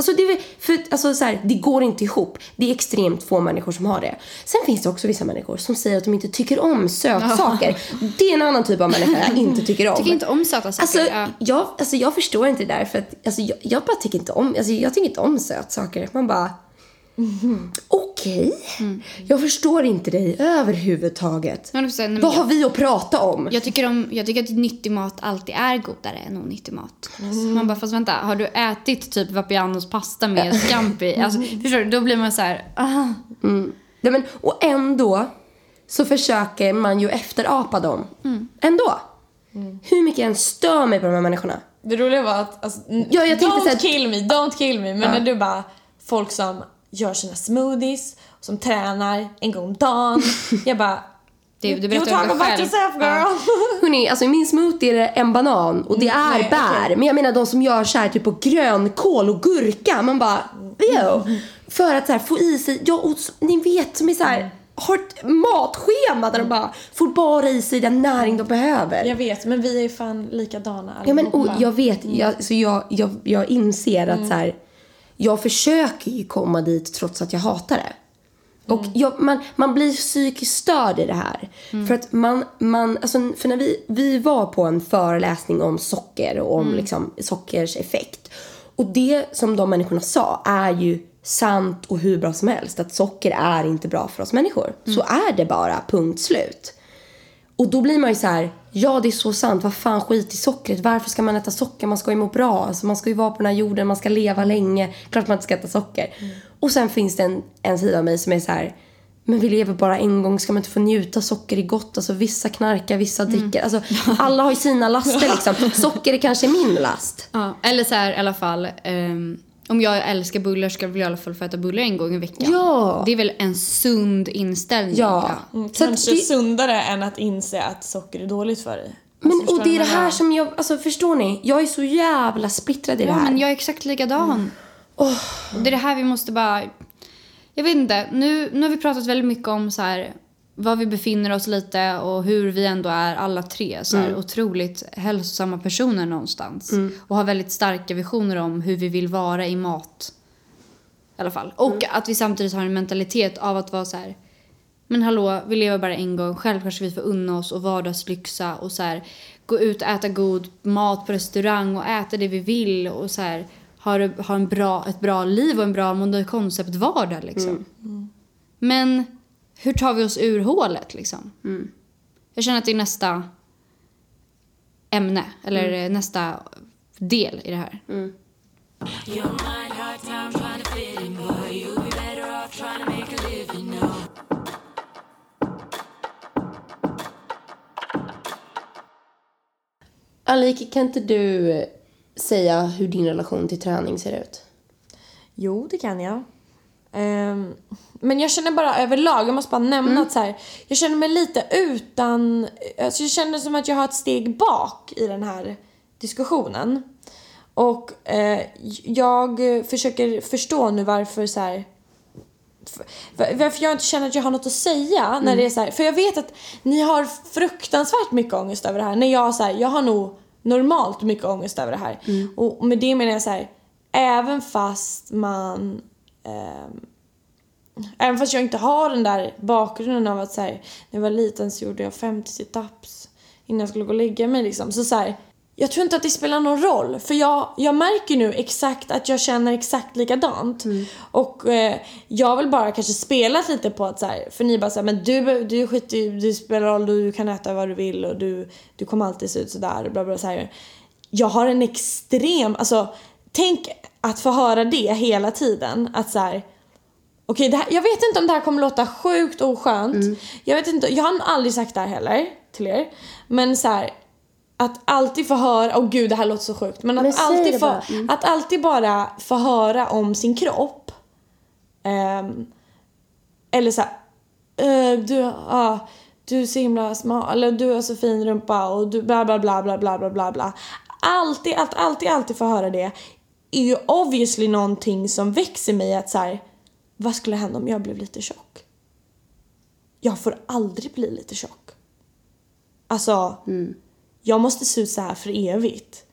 Alltså, det, för, alltså så här, det går inte ihop. Det är extremt få människor som har det. Sen finns det också vissa människor som säger att de inte tycker om sötsaker. Det är en annan typ av människa jag inte tycker om. Tycker inte om söta saker. Alltså, ja. jag, alltså jag förstår inte det där för att alltså jag, jag bara tycker inte om, alltså jag tycker inte om sötsaker. Man bara, okej. Jag förstår inte dig överhuvudtaget. Men också, nej, men Vad har jag, vi att prata om? jag, tycker om, jag tycker att nyttig mat alltid är godare än onyttig mat. Mm. Man bara, fast vänta, har du ätit typ Vapianos pasta med scampi? Alltså, förstår du? Då blir man så här, ah. Nej, men, och ändå så försöker man ju efterapa dem. Ändå. Hur mycket jag än stör mig på de här människorna. Det roliga var att, alltså, Ja, jag don't så här- kill me, don't kill me. Men när du bara, folk som gör sina smoothies, som tränar en gång om dagen. *laughs* jag bara, Det- du you berättar om dig about själv. yourself girl. *laughs* Ja. Hörrni, alltså i min smoothie är det en banan och det är nej, bär. okej. Men jag menar de som gör så här typ på grönkål och gurka. Man bara, yo. För att så här, få i sig, ja och ni vet som är så här, har ett matschema där de bara får bara i sig den näring de behöver. Jag vet, men vi är fan likadana Ja men och allihopa. jag vet, jag, så jag, jag, jag inser att så här, jag försöker ju komma dit trots att jag hatar det. Och jag, man, man blir psykiskt störd i det här. För att man, man alltså, för när vi, vi var på en föreläsning om socker och om liksom, sockers effekt. Och det som de människorna sa är ju sant och hur bra som helst. Att socker är inte bra för oss människor. Så är det bara, punkt slut. Och då blir man ju så här, ja det är så sant, vad fan skit i sockret, varför ska man äta socker, man ska ju må bra, alltså, man ska ju vara på den här jorden, man ska leva länge, klart man inte ska äta socker. Och sen finns det en, en sida av mig som är så här, men vi lever bara en gång, ska man inte få njuta, socker är gott, alltså vissa knarkar, vissa dricker, alltså *laughs* alla har ju sina laster liksom, *laughs* socker är kanske min last. Ja, eller så här i alla fall. ehm, om jag älskar bullar ska jag väl i alla fall få äta bullar en gång i veckan. Ja. Det är väl en sund inställning. Ja. Mm, Kanske det- sundare än att inse att socker är dåligt för dig. Men, Alltså, och det är det jag här menar? som jag, alltså förstår ni? Jag är så jävla splittrad i det Ja, här. men jag är exakt likadan. Och det är det här vi måste bara... Jag vet inte, nu, nu har vi pratat väldigt mycket om så här var vi befinner oss lite och hur vi ändå är alla tre så här, otroligt hälsosamma personer någonstans. Och har väldigt starka visioner om hur vi vill vara i mat. I alla fall. Och att vi samtidigt har en mentalitet av att vara så här. Men hallå, vi lever bara en gång. Självklart ska vi få unna oss och vardagslyxa och så här, gå ut och äta god mat på restaurang och äta det vi vill och så här, ha, ha en bra, ett bra liv och en bra Måndag koncept vardag liksom. Men hur tar vi oss ur hålet liksom? Jag känner att det är nästa ämne, eller nästa del i det här. Alike, kan inte du säga hur din relation till träning ser ut? Jo, det kan jag. Ehm, men jag känner bara överlag, jag måste bara nämna att så här, jag känner mig lite utan, alltså jag känner som att jag har ett steg bak i den här diskussionen. Och eh, jag försöker förstå nu varför så här, för- varför jag inte känner att jag har något att säga när det är så här, för jag vet att ni har fruktansvärt mycket ångest över det här. När jag så här, jag har nog normalt mycket ångest över det här. Och med det menar jag så även fast man Även fast jag inte har den där bakgrunden av att så här, när jag var liten så gjorde jag 50 situps innan jag skulle gå och lägga mig liksom. Så så här, jag tror inte att det spelar någon roll för jag, jag märker nu exakt att jag känner exakt likadant. Och eh, jag väl bara kanske spelat lite på att så här, för ni bara såhär, men du, du skiter det spelar roll, du kan äta vad du vill och du, du kommer alltid se ut sådär och bla bla så här. Jag har en extrem, alltså tänk att få höra det hela tiden. Att så här, okej, okay, jag vet inte om det här kommer låta sjukt oskönt. Mm. Jag vet inte, jag har aldrig sagt det här heller till er. Men så här, att alltid få höra, åh oh gud det här låter så sjukt. Men, men att, alltid få, mm. att alltid bara få höra om sin kropp. Um, eller så här, uh, du, uh, du är så himla smal, eller du har så fin rumpa och du bla bla bla bla bla bla bla. Alltid, att alltid, alltid få höra det är ju obviously någonting som växer mig att så här, vad skulle hända om jag blev lite tjock? Jag får aldrig bli lite tjock. Alltså, jag måste se ut så här för evigt.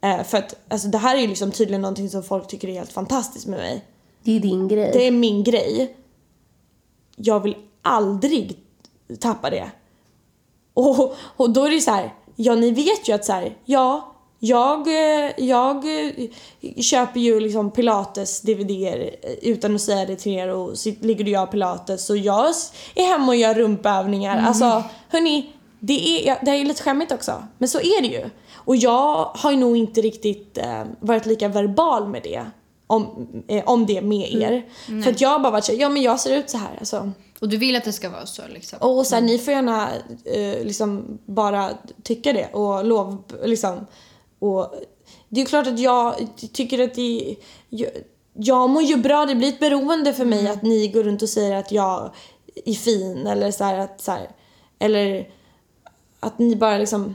Eh, för att alltså, det här är ju liksom tydligen någonting som folk tycker är helt fantastiskt med mig. Det är din grej. Det är min grej. Jag vill aldrig tappa det. Och, och då är det så här, ja ni vet ju att så här, ja, jag, eh, jag eh, köper ju liksom pilates dvd utan att säga det till er och ligger du och gör pilates och jag är hemma och gör rumpövningar. Alltså hörni, det är, det är lite skämmigt också. Men så är det ju. Och jag har ju nog inte riktigt eh, varit lika verbal med det. Om, eh, om det med er. För att jag har bara varit såhär, ja men jag ser ut så här. Alltså. Och du vill att det ska vara så liksom? Och så här, ni får gärna eh, liksom bara tycka det och lov liksom. Och det är klart att jag tycker att det jag, jag mår ju bra, det blir ett beroende för mig att ni går runt och säger att jag är fin eller så här, att så här, eller att ni bara liksom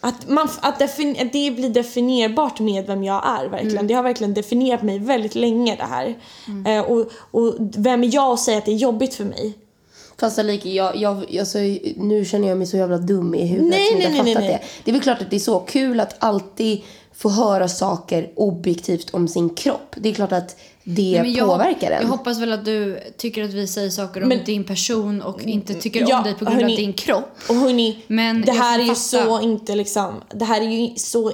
att, man, att, defin, att det blir definierbart med vem jag är verkligen. Det har verkligen definierat mig väldigt länge det här. Eh, och, och vem är jag att säga att det är jobbigt för mig? Fast Alika, jag, jag, alltså, nu känner jag mig så jävla dum i huvudet Nej, som nej, inte nej, fattat nej, det. Det är väl klart att det är så kul att alltid få höra saker objektivt om sin kropp. Det är klart att det Nej, jag, påverkar en. Jag hoppas väl att du tycker att vi säger saker om Men- din person och inte tycker Ja, om dig på grund hörni. av din kropp. Och hörni, Men det här är ju så inte liksom, det här är ju så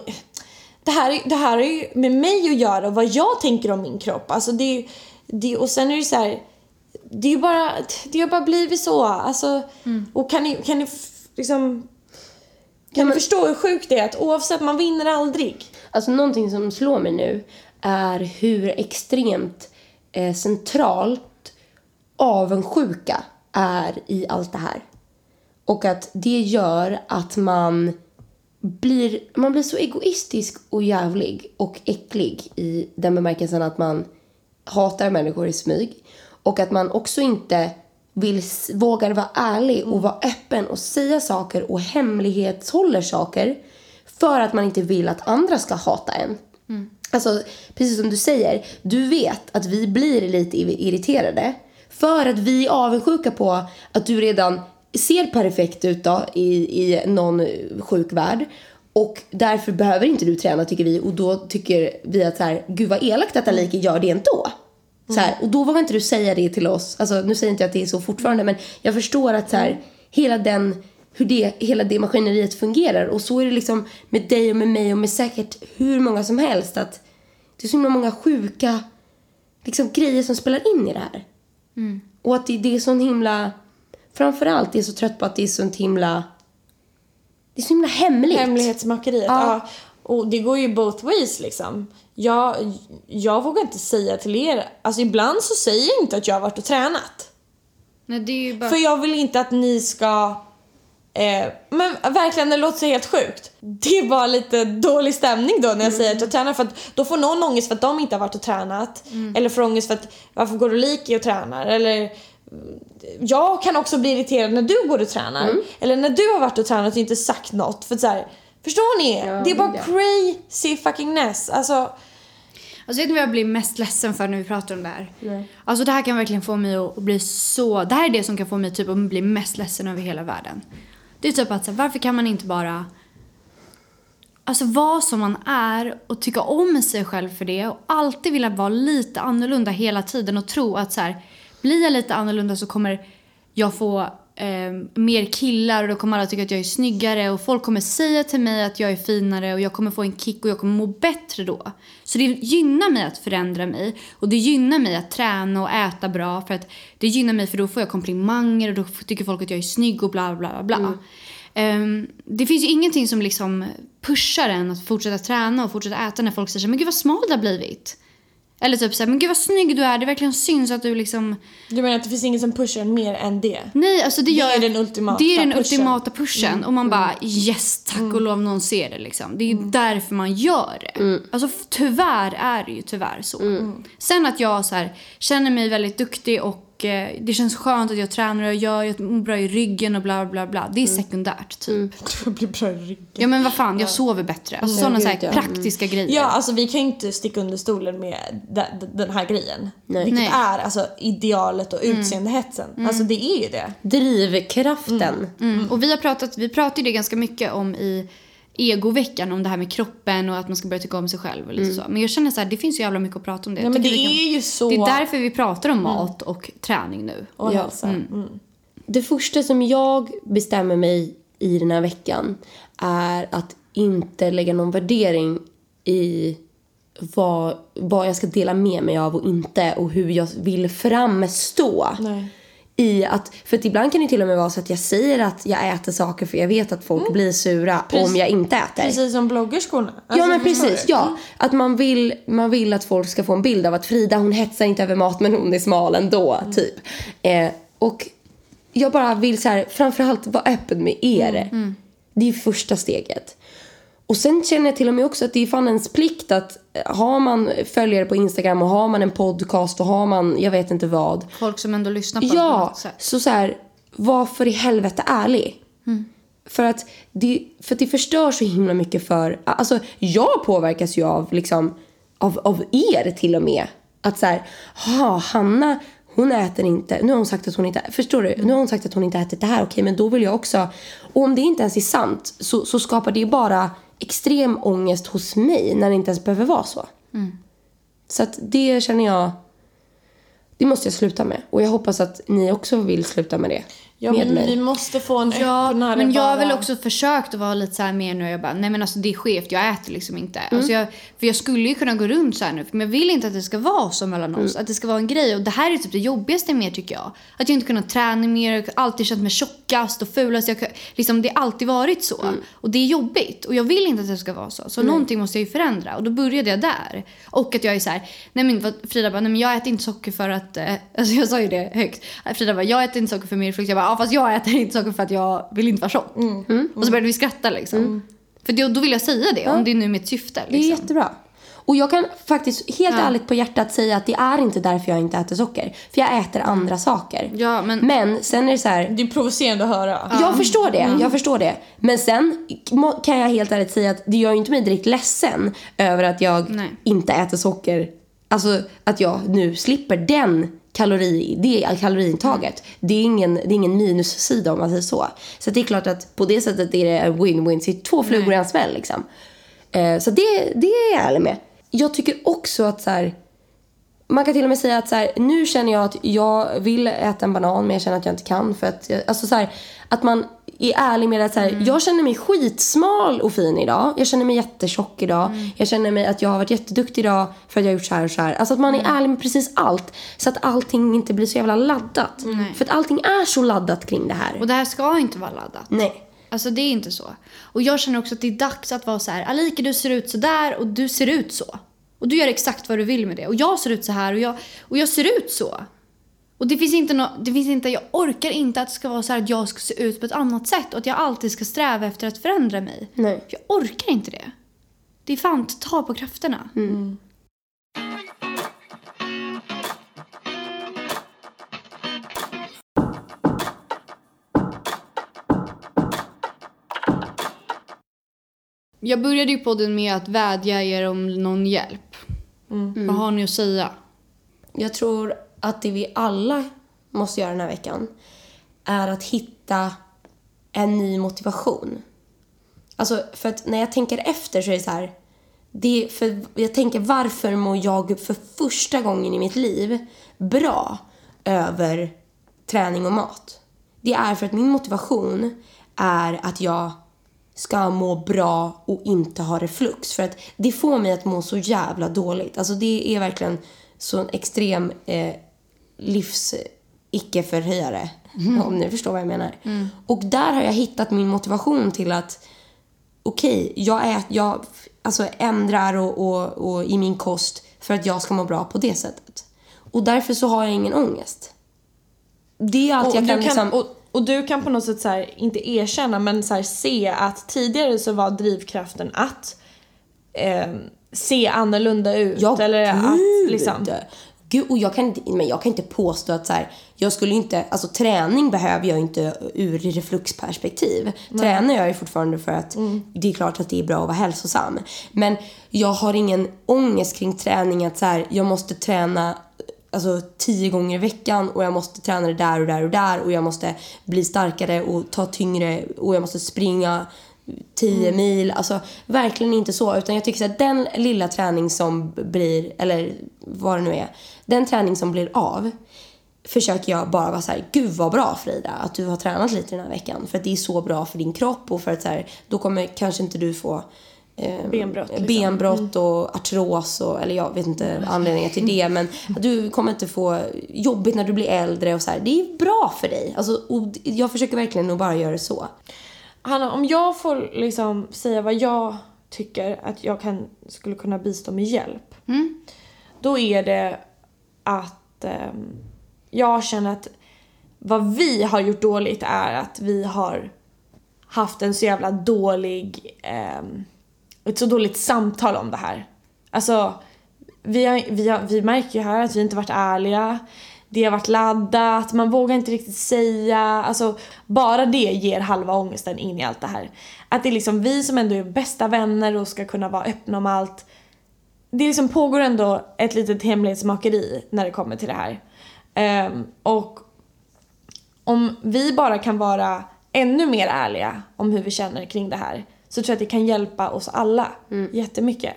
det här, är- det här har ju med mig att göra och vad jag tänker om min kropp. Alltså det, det och sen är det så här, det är ju bara, det har bara blivit så. Alltså, Mm. och kan ni, kan ni liksom, kan ni förstå hur sjukt det är att oavsett, man vinner aldrig. Alltså någonting som slår mig nu är hur extremt eh, centralt avundsjuka är i allt det här. Och att det gör att man blir, man blir så egoistisk och jävlig och äcklig i den bemärkelsen att man hatar människor i smyg. Och att man också inte vill, vågar vara ärlig och vara öppen och säga saker och hemlighetshåller saker för att man inte vill att andra ska hata en. Alltså, precis som du säger, du vet att vi blir lite ir- irriterade för att vi är avundsjuka på att du redan ser perfekt ut då, i, i någon sjuk värld. Och därför behöver inte du träna tycker vi och då tycker vi att så här, gud vad elakt att Alika gör det ändå. Så här, och då vågar inte du säga det till oss. Alltså, nu säger inte jag att det är så fortfarande men jag förstår att så här, hela den hur det, hela det maskineriet fungerar. Och så är det liksom med dig och med mig och med säkert hur många som helst. Att det är så himla många sjuka liksom, grejer som spelar in i det här. Och att det, det är sån himla... Framförallt är jag så trött på att det är sånt himla... Det är så himla hemligt. Hemlighetsmakeriet. Ja. Ja. Och det går ju both ways liksom. Jag, jag vågar inte säga till er, alltså ibland så säger jag inte att jag har varit och tränat. Nej, det är ju bara... För jag vill inte att ni ska... Eh, men verkligen, det låter så helt sjukt. Det är bara lite dålig stämning då när jag säger att jag tränar för att då får någon ångest för att de inte har varit och tränat. Eller får ångest för att varför går du lik och tränar? Eller jag kan också bli irriterad när du går och tränar. Eller när du har varit och tränat och inte sagt något. För att så här, förstår ni? det är bara ja. crazy fucking ness. Alltså, Alltså vet ni vad jag blir mest ledsen för när vi pratar om det här? Nej. Alltså det här kan verkligen få mig att bli så... Det här är det som kan få mig typ att bli mest ledsen över hela världen. Det är typ att så här, varför kan man inte bara... Alltså vara som man är och tycka om sig själv för det och alltid vilja vara lite annorlunda hela tiden och tro att så här, blir jag lite annorlunda så kommer jag få eh, mer killar och då kommer alla tycka att jag är snyggare och folk kommer säga till mig att jag är finare och jag kommer få en kick och jag kommer må bättre då. Så det gynnar mig att förändra mig och det gynnar mig att träna och äta bra för att det gynnar mig för då får jag komplimanger och då tycker folk att jag är snygg och bla bla bla. bla. Ehm, det finns ju ingenting som liksom pushar en att fortsätta träna och fortsätta äta när folk säger men gud vad smal du har blivit. Eller typ såhär, men gud vad snygg du är, det verkligen syns att du liksom... Du menar att det finns ingen som pushar mer än det? Nej, alltså det, Det gör, är den ultimata Det är den pushen. ultimata pushen. Och man bara yes, tack och lov någon ser det liksom. Det är ju därför man gör det. Alltså f- tyvärr är det ju tyvärr så. Sen att jag så här, känner mig väldigt duktig och eh, det känns skönt att jag tränar och jag gör, jag mår bra i ryggen och bla bla bla. Det är sekundärt typ. *laughs* Du blir bra i ryggen. Ja men vad fan, jag sover bättre. Alltså sådana så här gud, ja. praktiska grejer. Ja, alltså vi kan ju inte sticka under stolen med de- de- den här grejen. Nej. Vilket Nej. är alltså idealet och utseendehetsen. Alltså det är ju det. Drivkraften. Mm. Och vi har pratat, vi pratar ju det ganska mycket om i egoveckan om det här med kroppen och att man ska börja tycka om sig själv och lite så. Men jag känner så här, det finns så jävla mycket att prata om det. Ja, men det är ju så... Det är därför vi pratar om mat och träning nu. Och Ja. hälsa. Mm. Det första som jag bestämmer mig i den här veckan är att inte lägga någon värdering i vad, vad jag ska dela med mig av och inte och hur jag vill framstå. Nej. I att, för att ibland kan det till och med vara så att jag säger att jag äter saker för jag vet att folk blir sura om jag inte äter. Precis som bloggerskorna. Ja Alltså, men förstår precis, ja. Att man vill, man vill att folk ska få en bild av att Frida hon hetsar inte över mat men hon är smal ändå, typ. Eh, och jag bara vill så här, framförallt vara öppen med er. Det är första steget. Och sen känner jag till och med också att det är fan ens plikt att eh, har man följare på Instagram och har man en podcast och har man, jag vet inte vad. Folk som ändå lyssnar på Ja, så så här, var för i helvete ärlig. För att det, för att det förstör så himla mycket för, alltså jag påverkas ju av liksom, av, av er till och med. Att så här, ha Hanna, hon äter inte, nu har hon sagt att hon inte, förstår du? Nu har hon sagt att hon inte ätit det här, okej men då vill jag också. Och om det inte ens är sant så, så skapar det bara extrem ångest hos mig när det inte ens behöver vara så. Så att det känner jag, det måste jag sluta med. Och jag hoppas att ni också vill sluta med det. Ja, med men mig. vi måste få en Ja, öppnare men jag har väl också försökt att vara lite så här mer nu. Jag bara, nej men alltså det är skevt, jag äter liksom inte. Mm. Alltså jag, för jag skulle ju kunna gå runt så här nu, men jag vill inte att det ska vara så mellan oss. Mm. Att det ska vara en grej. Och det här är typ det jobbigaste med tycker jag. Att jag inte kunnat träna mer, jag har alltid känt mig tjockast och fulast. Jag, liksom, det har alltid varit så. Mm. Och det är jobbigt. Och jag vill inte att det ska vara så. Så någonting måste jag ju förändra. Och då började jag där. Och att jag är så här, nej men Frida bara, nej men jag äter inte socker för att, eh, *laughs* alltså jag sa ju det högt. Frida bara, jag äter inte socker för min frukt. Jag bara, ja fast jag äter inte socker för att jag vill inte vara tjock. Mm. Och så började vi skratta liksom. För då, då vill jag säga det, om det är nu mitt syfte. Det är Liksom. jättebra. Och jag kan faktiskt helt ärligt på hjärtat säga att det är inte därför jag inte äter socker. För jag äter andra saker. Ja, men- men sen är det så här. Det är provocerande att höra. Jag förstår det, jag förstår det. Men sen kan jag helt ärligt säga att det gör ju inte mig direkt ledsen över att jag Nej. inte äter socker. Alltså att jag nu slipper den kalori, det kaloriintaget. Det, är ingen, det är ingen minussida om man säger så. Så det är klart att på det sättet är det en win-win. Så det är två flugor i en smäll liksom. Eh, så det, det är jag ärlig med. Jag tycker också att så här, man kan till och med säga att så här, nu känner jag att jag vill äta en banan men jag känner att jag inte kan för att, jag, alltså så här, att man är ärlig med att så här, jag känner mig skitsmal och fin idag. Jag känner mig jättetjock idag. Jag känner mig att jag har varit jätteduktig idag för att jag har gjort så här och så här. Alltså att man är ärlig med precis allt så att allting inte blir så jävla laddat. För att allting är så laddat kring det här. Och det här ska inte vara laddat. Nej. Alltså det är inte så. Och jag känner också att det är dags att vara så här, Alika du ser ut så där och du ser ut så. Och du gör exakt vad du vill med det. Och jag ser ut så här och jag, och jag ser ut så. Och det finns inte nå det finns inte, jag orkar inte att det ska vara så att jag ska se ut på ett annat sätt och att jag alltid ska sträva efter att förändra mig. Nej. Jag orkar inte det. Det är fan att ta på krafterna. Jag började ju podden med att vädja er om någon hjälp. Vad har ni att säga? Jag tror att det vi alla måste göra den här veckan är att hitta en ny motivation. Alltså, för att när jag tänker efter så är det så här. Det för jag tänker varför mår jag för första gången i mitt liv bra? över träning och mat. Det är för att min motivation är att jag ska må bra och inte ha reflux. För att det får mig att må så jävla dåligt. Alltså det är verkligen så en extrem eh, livs icke-förhöjare. Om ni förstår vad jag menar. Och där har jag hittat min motivation till att okej, jag, ät, jag alltså ändrar och, och, och i min kost för att jag ska må bra på det sättet. Och därför så har jag ingen ångest. Det är allt Och jag kan, kan, liksom... och, och du kan på något sätt så här, inte erkänna men så här, se att tidigare så var drivkraften att eh, se annorlunda ut. Ja, eller gud. att liksom... Gud, och jag kan, inte, men jag kan inte påstå att så här, jag skulle inte, alltså träning behöver jag inte ur refluxperspektiv. Tränar jag ju fortfarande för att det är klart att det är bra att vara hälsosam. Men jag har ingen ångest kring träning att så här, jag måste träna alltså tio gånger i veckan och jag måste träna det där och där och där och jag måste bli starkare och ta tyngre och jag måste springa 10 mil. Alltså verkligen inte så. Utan jag tycker att den lilla träning som blir, eller vad det nu är, den träning som blir av försöker jag bara vara så här, gud vad bra Frida att du har tränat lite den här veckan. För att det är så bra för din kropp och för att så här, då kommer kanske inte du få eh, Benbrott, liksom. benbrott och artros och, eller jag vet inte anledningen till det men du kommer inte få jobbigt när du blir äldre och så här. Det är bra för dig. Alltså, jag försöker verkligen nog bara göra det så. Hanna, om jag får liksom säga vad jag tycker att jag kan, skulle kunna bistå med hjälp. Då är det att ehm, jag känner att vad vi har gjort dåligt är att vi har haft en så jävla dålig, ehm, ett så dåligt samtal om det här. Alltså, vi, har, vi, har, vi märker ju här att vi inte varit ärliga. Det har varit laddat, man vågar inte riktigt säga. Alltså, bara det ger halva ångesten in i allt det här. Att det är liksom vi som ändå är bästa vänner och ska kunna vara öppna om allt. Det liksom pågår ändå ett litet hemlighetsmakeri när det kommer till det här. Um, och om vi bara kan vara ännu mer ärliga om hur vi känner kring det här så tror jag att det kan hjälpa oss alla jättemycket.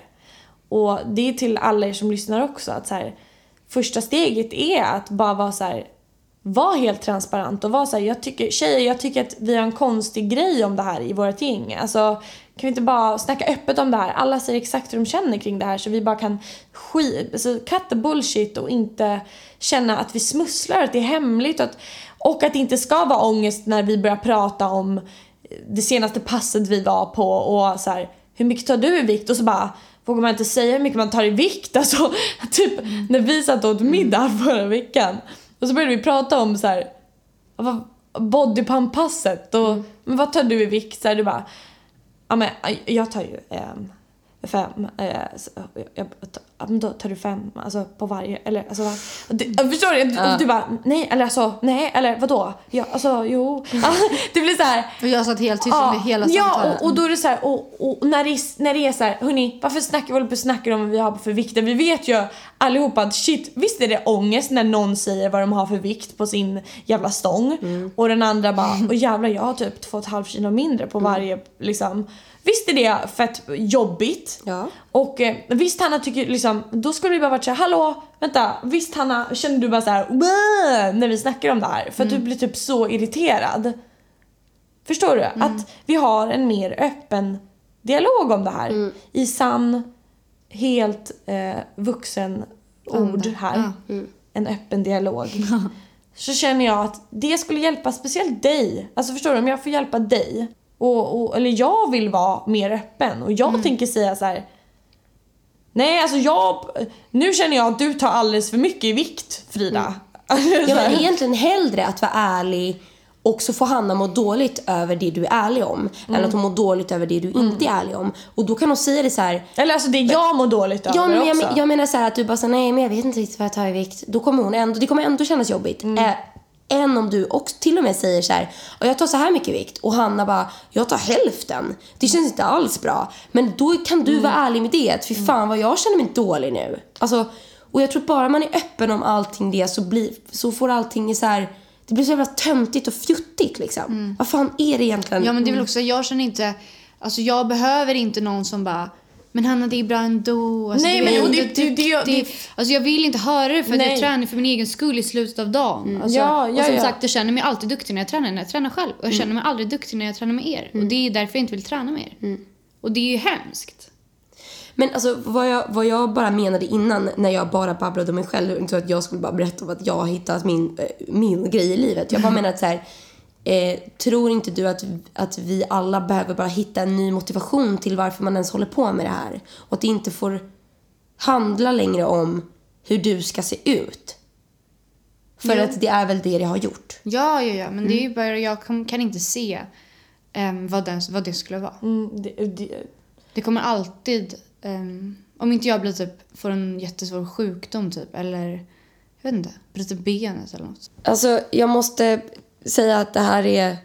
Och det är till alla er som lyssnar också att så här, första steget är att bara vara så här, var helt transparent och vara så här, jag tycker, tjejer jag tycker att vi har en konstig grej om det här i vårt gäng. Alltså kan vi inte bara snacka öppet om det här? Alla säger exakt hur de känner kring det här så vi bara kan skit, alltså cut the bullshit och inte känna att vi smusslar, att det är hemligt och att, och att det inte ska vara ångest när vi börjar prata om det senaste passet vi var på och så här, hur mycket tar du i vikt? Och så bara vågar man inte säga hur mycket man tar i vikt. *laughs* Alltså, typ när vi satt och åt middag *laughs* förra veckan och så började vi prata om så här, bodypump-passet och men vad tar du i vikt? Så här, du bara, ja men jag tar ju ehm, fem, eh, jag, jag, ja, men då tar du fem, alltså på varje, eller alltså, du, jag förstår du? Och du bara, nej, eller alltså, nej, eller vadå? Ja, alltså, jo. Ja, *laughs* det blir så här. Och jag satt helt tyst under hela ja, samtalet. och, och då är det så här, och, och när, det är, när det är så här, hörni, varför snackar vi håller på och snackar om vad vi har för vikter? Vi vet ju allihopa att shit, visst är det ångest när någon säger vad de har för vikt på sin jävla stång och den andra bara, *laughs* och jävlar jag har typ två och ett halvt kilo mindre på varje liksom. Visst är det fett jobbigt. Ja. Och eh, visst Hanna tycker liksom, då skulle det bara varit såhär, hallå, vänta, visst Hanna, känner du bara såhär, "Bäh", när vi snackar om det här? För att du blir typ så irriterad. Förstår du? Att vi har en mer öppen dialog om det här. I sann, helt eh, vuxen ord här. En öppen dialog. *laughs* Så känner jag att det skulle hjälpa speciellt dig. Alltså förstår du? Om jag får hjälpa dig. Och, och, eller jag vill vara mer öppen och jag tänker säga så här. Nej alltså jag, nu känner jag att du tar alldeles för mycket i vikt Frida. *laughs* Ja, Så här. men egentligen hellre att vara ärlig och så får Hanna må dåligt över det du är ärlig om. Än att hon mår dåligt över det du inte är ärlig om. Och då kan hon säga det så här. Eller alltså det jag mår dåligt över Ja, men jag, också. jag menar så här att du bara säger nej men jag vet inte riktigt vad jag tar i vikt. Då kommer hon ändå, det kommer ändå kännas jobbigt. Mm. Eh, än om du också till och med säger så här, "Ja, jag tar så här mycket vikt och Hanna bara, jag tar hälften. Det känns inte alls bra. Men då kan du vara Mm. ärlig med det. Fy fan vad jag känner mig dålig nu. Alltså, och jag tror bara man är öppen om allting det så, blir, så får allting så här, det blir så jävla töntigt och fjuttigt liksom. Vad fan är det egentligen? Ja men det är väl också, jag känner inte, alltså jag behöver inte någon som bara Men Hanna det är bra ändå. Alltså, Nej, men- ändå det- det- det-. Alltså jag vill inte höra det för att Nej. jag tränar för min egen skull i slutet av dagen. Alltså, Ja, ja, och som ja. sagt jag känner mig alltid duktig när jag tränar när jag tränar själv. Och jag känner mig aldrig duktig när jag tränar med er. Och det är därför jag inte vill träna med er. Och det är ju hemskt. Men alltså vad jag, vad jag bara menade innan när jag bara babblade om mig själv, inte så att jag skulle bara berätta om att jag har hittat min, eh, min grej i livet. Jag bara *laughs* menar att så här, eh, tror inte du att, att vi alla behöver bara hitta en ny motivation till varför man ens håller på med det här? Och att det inte får handla längre om hur du ska se ut. För att det är väl det det har gjort. Ja, ja, ja. Men det är ju bara, jag kan, kan inte se em, vad, den, vad det skulle vara. Mm, det, det, Det kommer alltid, em, om inte jag blir typ, får en jättesvår sjukdom typ, eller jag vet inte, bryter benet eller något. Alltså jag måste säga att det här är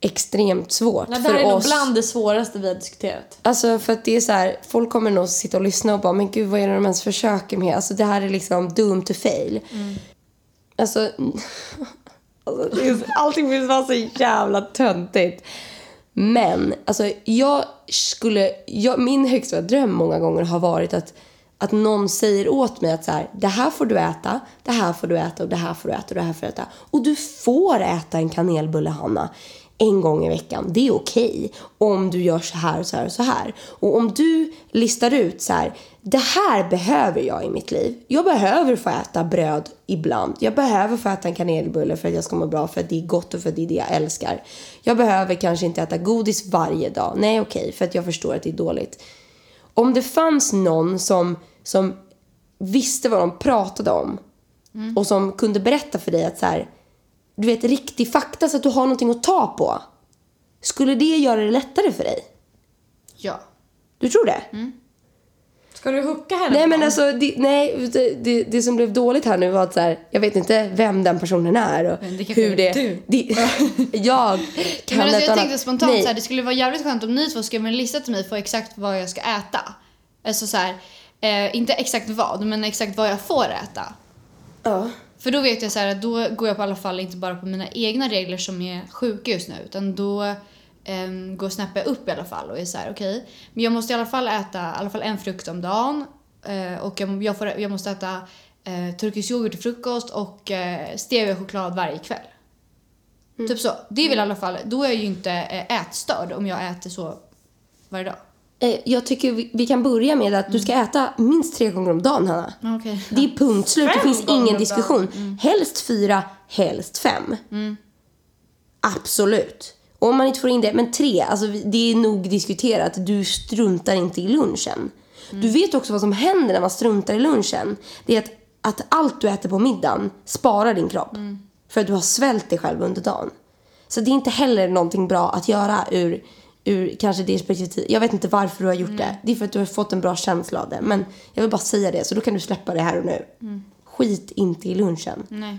extremt svårt nej, det för här är nog oss. bland det svåraste vi har diskuterat. Alltså för att det är så här, folk kommer nog sitta och lyssna och bara men gud vad är det de ens försöker med? Alltså det här är liksom doomed to fail. Alltså, *laughs* alltså det är, allting finns vara så jävla töntigt. Men alltså jag skulle, jag, min högsta dröm många gånger har varit att att någon säger åt mig att så här, det här får du äta, det här får du äta och det här får du äta och det här får du äta. Och du får äta en kanelbulle, Hanna, en gång i veckan. Det är okej om du gör så här och så här och så här. Och om du listar ut så här, det här behöver jag i mitt liv. Jag behöver få äta bröd ibland. Jag behöver få äta en kanelbulle för att jag ska må bra, för att det är gott och för att det är det jag älskar. Jag behöver kanske inte äta godis varje dag. Nej, okej, för att jag förstår att det är dåligt om det fanns någon som, som visste vad de pratade om och som kunde berätta för dig att så här, du vet riktig fakta så att du har någonting att ta på. Skulle det göra det lättare för dig? Ja. Du tror det? Ska du hucka henne? Nej men alltså, det, nej, det, det, det som blev dåligt här nu var att så här, jag vet inte vem den personen är och Men det hur är det... du. det *laughs* jag kan Men alltså, jag tänkte spontant nej. så här, det skulle vara jävligt skönt om ni två skrev en lista till mig för exakt vad jag ska äta. Alltså så här, eh, inte exakt vad, men exakt vad jag får äta. Ja. För då vet jag så här, att då går jag på alla fall inte bara på mina egna regler som är sjuka just nu, utan då um, går jag upp i alla fall och är så här, okej, men jag måste i alla fall äta i alla fall en frukt om dagen eh, och jag, jag, får, jag måste äta uh, turkisk yoghurt till frukost och uh, stevia choklad varje kväll. Typ så. Det är väl i alla fall, då är jag ju inte eh, ätstörd om jag äter så varje dag. Eh, Jag tycker vi, kan börja med att du ska äta minst tre gånger om dagen, Hanna. Okej. Det är punkt slut. Det finns ingen diskussion. Helst fyra, helst fem. Absolut. Och om man inte får in det, men tre, alltså det är nog diskuterat. Du struntar inte i lunchen. Du vet också vad som händer när man struntar i lunchen. Det är att, att allt du äter på middagen sparar din kropp. För att du har svält dig själv under dagen. Så det är inte heller någonting bra att göra ur, ur kanske det perspektiv. Jag vet inte varför du har gjort det. Det är för att du har fått en bra känsla av det. Men jag vill bara säga det, så då kan du släppa det här och nu. Skit inte i lunchen. Nej.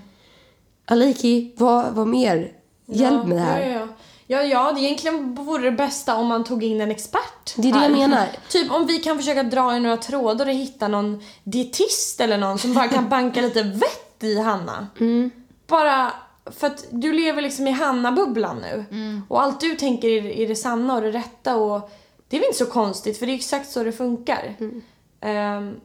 Aliki, vad, vad mer? Hjälp med det här. Ja, ja, ja. Ja, ja, det egentligen vore det bästa om man tog in en expert. Det är det här. jag menar. *laughs* Typ om vi kan försöka dra i några trådar och hitta någon dietist eller någon som bara kan banka lite vett i Hanna. Mm. Bara för att du lever liksom i Hanna-bubblan nu. Och allt du tänker är, är det sanna och det rätta och det är väl inte så konstigt för det är exakt så det funkar. Ehm,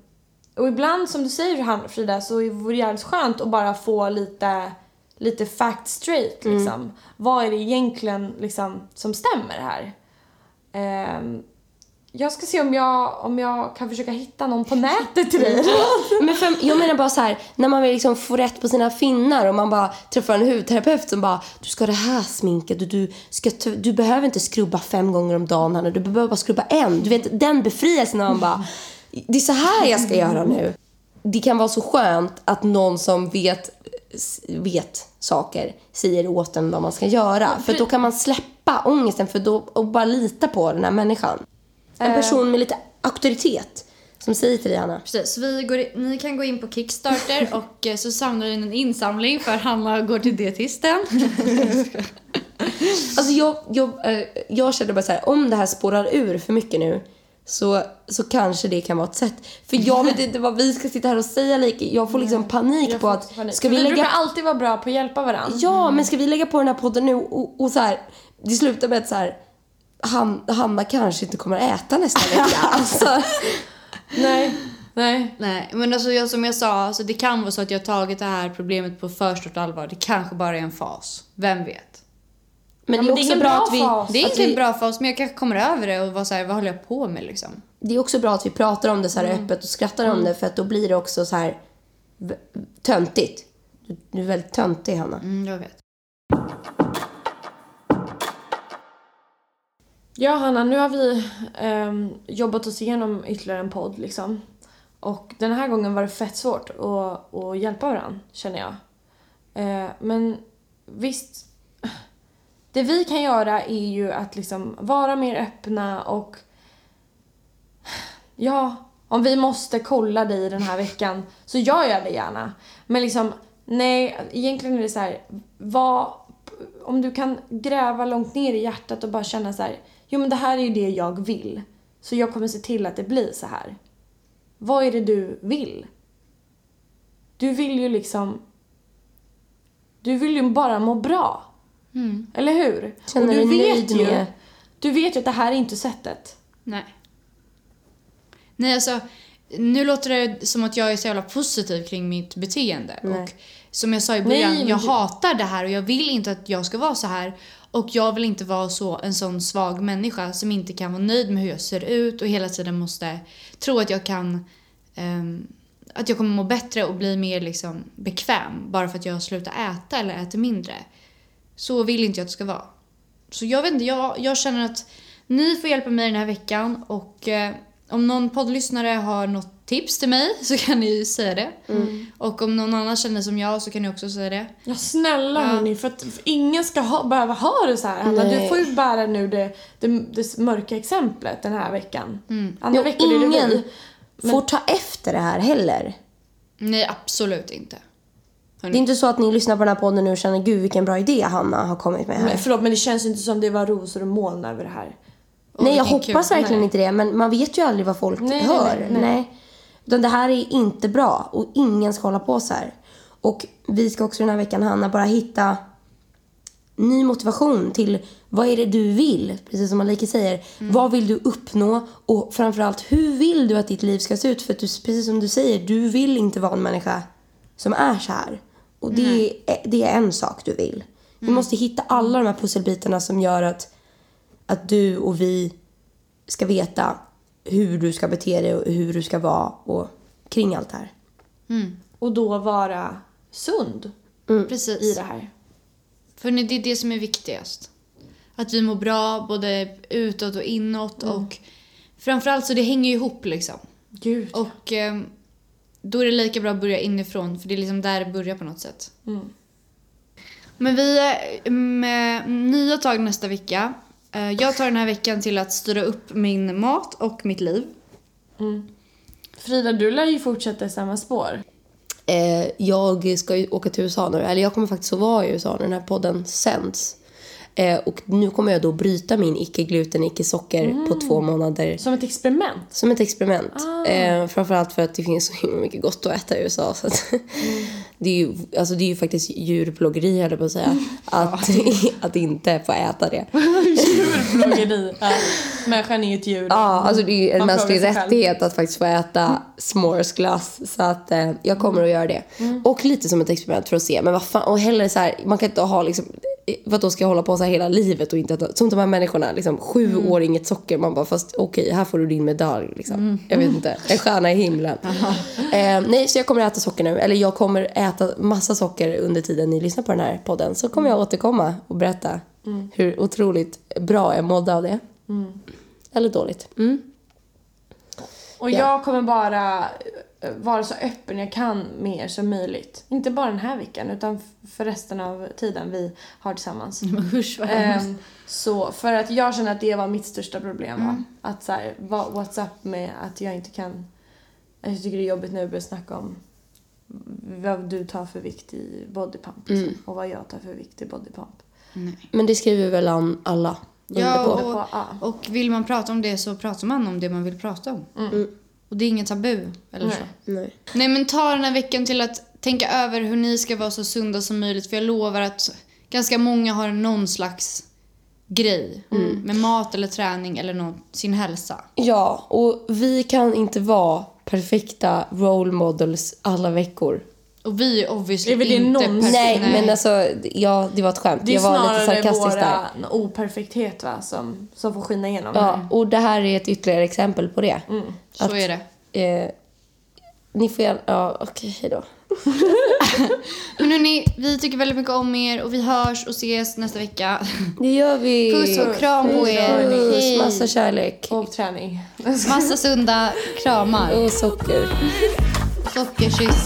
och ibland som du säger Frida så vore det jävligt skönt att bara få lite, lite fact straight liksom. Vad är det egentligen liksom som stämmer här? Ehm, jag ska se om jag, om jag kan försöka hitta någon på nätet till *laughs* dig. Men för, jag menar bara så här, när man vill liksom få rätt på sina finnar och man bara träffar en hudterapeut som bara du ska ha det här sminket och du, ska, du behöver inte skrubba fem gånger om dagen Hanna, du behöver bara skrubba en. Du vet den befrielsen när man bara det är så här jag ska göra nu. Det kan vara så skönt att någon som vet, vet saker säger åt en vad man ska göra. För då kan man släppa ångesten för då, och bara lita på den här människan. En person med lite auktoritet som säger till dig Hanna. Precis, så vi går, ni kan gå in på Kickstarter *laughs* och eh, så samlar ni en insamling för Hanna går till dietisten. *laughs* Alltså jag, jag, eh, jag känner bara så här, om det här spårar ur för mycket nu så, så kanske det kan vara ett sätt. För jag vet inte vad vi ska sitta här och säga lika. Jag får liksom panik Jag på får att panik. ska vi vi lägga... brukar alltid vara bra på att hjälpa varandra. Ja, men ska vi lägga på den här podden nu och, och så här, det slutar med att så här, Han, Hanna kanske inte kommer att äta nästa vecka. *laughs* Alltså, Nej, nej. Nej, men alltså jag, som jag sa, alltså det kan vara så att jag har tagit det här problemet på för stort allvar. Det kanske bara är en fas. Vem vet? men Ja, det är men det är också bra bra att vi... fas. Det är inte en vi- bra fas, men jag kanske kommer över det och vara så här, vad håller jag på med liksom? Det är också bra att vi pratar om det så här öppet och skrattar om det för att då blir det också så här töntigt. Du, du är väldigt töntig, Hanna. Mm, jag vet. Ja, Hanna, nu har vi um, jobbat oss igenom ytterligare en podd liksom. Och den här gången var det fett svårt att, att hjälpa varandra, känner jag. Uh, men visst, det vi kan göra är ju att liksom vara mer öppna och ja, om vi måste kolla dig den här veckan så gör jag det gärna. Men liksom, nej, egentligen är det så här, vad, om du kan gräva långt ner i hjärtat och bara känna så här, jo men det här är ju det jag vill. Så jag kommer se till att det blir så här. Vad är det du vill? Du vill ju liksom, du vill ju bara må bra. Eller hur? Känner och du vet ju, med- du vet ju att det här är inte sättet. Nej. Nej, alltså. Nu låter det som att jag är så jävla positiv kring mitt beteende. Nej. Och som jag sa i Nej, början, men jag du- hatar det här och jag vill inte att jag ska vara så här. Och jag vill inte vara så, en sån svag människa som inte kan vara nöjd med hur jag ser ut och hela tiden måste tro att jag kan um, att jag kommer må bättre och bli mer liksom bekväm bara för att jag slutar äta eller äter mindre. Så vill inte jag att det ska vara. Så jag vet inte, jag, jag känner att ni får hjälpa mig den här veckan och eh, om någon poddlyssnare har något tips till mig så kan ni säga det. Och om någon annan känner som jag så kan ni också säga det. Ja snälla Ja. hörni, för att för ingen ska ha, behöva ha det så här. Hanna, Nej. du får ju bära nu det, det, det mörka exemplet den här veckan. Andra Ja, veckor är det ingen vi. får ta efter det här heller. Nej, absolut inte. Det är inte så att ni lyssnar på den här podden nu och känner gud vilken bra idé Hanna har kommit med här. Men, förlåt men det känns inte som det var rosor och moln över det här. Nej jag hoppas kul. verkligen Nej. inte det men man vet ju aldrig vad folk Nej, hör. nej, nej. Utan det här är inte bra och ingen ska hålla på så här. Och vi ska också den här veckan Hanna bara hitta ny motivation till vad är det du vill? Precis som Maliki säger. Vad vill du uppnå? Och framförallt hur vill du att ditt liv ska se ut? För du, precis som du säger, du vill inte vara en människa som är så här. Och det, är, det är en sak du vill. Vi måste hitta alla de här pusselbitarna som gör att, att du och vi ska veta hur du ska bete dig och hur du ska vara och kring allt det här. Och då vara sund Precis. i det här. För det är det som är viktigast. Att vi mår bra både utåt och inåt och framförallt så det hänger ihop liksom. Gud. Och ehm, då är det lika bra att börja inifrån för det är liksom där det börjar på något sätt. Men vi är med nya tag nästa vecka. Eh, Jag tar den här veckan till att styra upp min mat och mitt liv. Frida, du lär ju fortsätta i samma spår. Eh, jag ska ju åka till USA nu, eller jag kommer faktiskt att vara i USA när den här podden sänds. Eh, och nu kommer jag då bryta min icke-gluten, icke-socker på två månader. Som ett experiment. Som ett experiment. Eh, framförallt för att det finns så himla mycket gott att äta i USA. Så att det, är ju, alltså det är ju faktiskt djurplågeri höll jag på att säga. Att, *laughs* att inte få äta det. Djurplågeri. ja. *laughs* Människan är ju ett djur. Ja, alltså det är ju en Man mänsklig plågar sig själv. rättighet att faktiskt få äta s'moresglass. Så att eh, jag kommer att göra det. Och lite som ett experiment för att se. Men vad fan, och heller så här, man kan inte ha liksom, vad då ska jag hålla på så här hela livet och inte äta, som de här människorna, liksom sju år inget socker. Man bara, fast okej, här får du din medalj liksom. Jag vet inte, en stjärna i himlen. *laughs* eh, nej, så jag kommer att äta socker nu. Eller jag kommer äta massa socker under tiden ni lyssnar på den här podden. Så kommer jag återkomma och berätta hur otroligt bra jag mådde av det. Eller dåligt. Mm. Och Ja. jag kommer bara eh, vara så öppen jag kan med er som möjligt. Inte bara den här veckan utan för resten av tiden vi har tillsammans. *laughs* Usch vad. Ehm, så för att jag känner att det var mitt största problem va? Att så här, vad, what's up med att jag inte kan... Jag tycker det är jobbigt nu att börja snacka om vad du tar för vikt i bodypump liksom, och vad jag tar för vikt i bodypump. Men det skriver väl an alla under Ja, på. och, på, och vill man prata om det så pratar man om det man vill prata om. Och det är inget tabu eller så. Nej. Nej. Nej men ta den här veckan till att tänka över hur ni ska vara så sunda som möjligt. För jag lovar att ganska många har någon slags grej. Mm. Med mat eller träning eller något, sin hälsa. Ja, och vi kan inte vara perfekta role models alla veckor. Och vi är obviously Är väl det inte någonsin- Nej, men alltså, ja, det var ett skämt. Det är jag var lite sarkastisk där. våra operfekthet va, som, som får skina igenom. Ja, och det här är ett ytterligare exempel på det. Så att- är det. Eh, ni får gärna... Ja, okej, hejdå. *laughs* Men hörni, vi tycker väldigt mycket om er och vi hörs och ses nästa vecka. Det gör vi. Puss och kram på er. Puss, Hej. massa kärlek. Och träning. Massa sunda kramar. Och socker. Sockerkyss.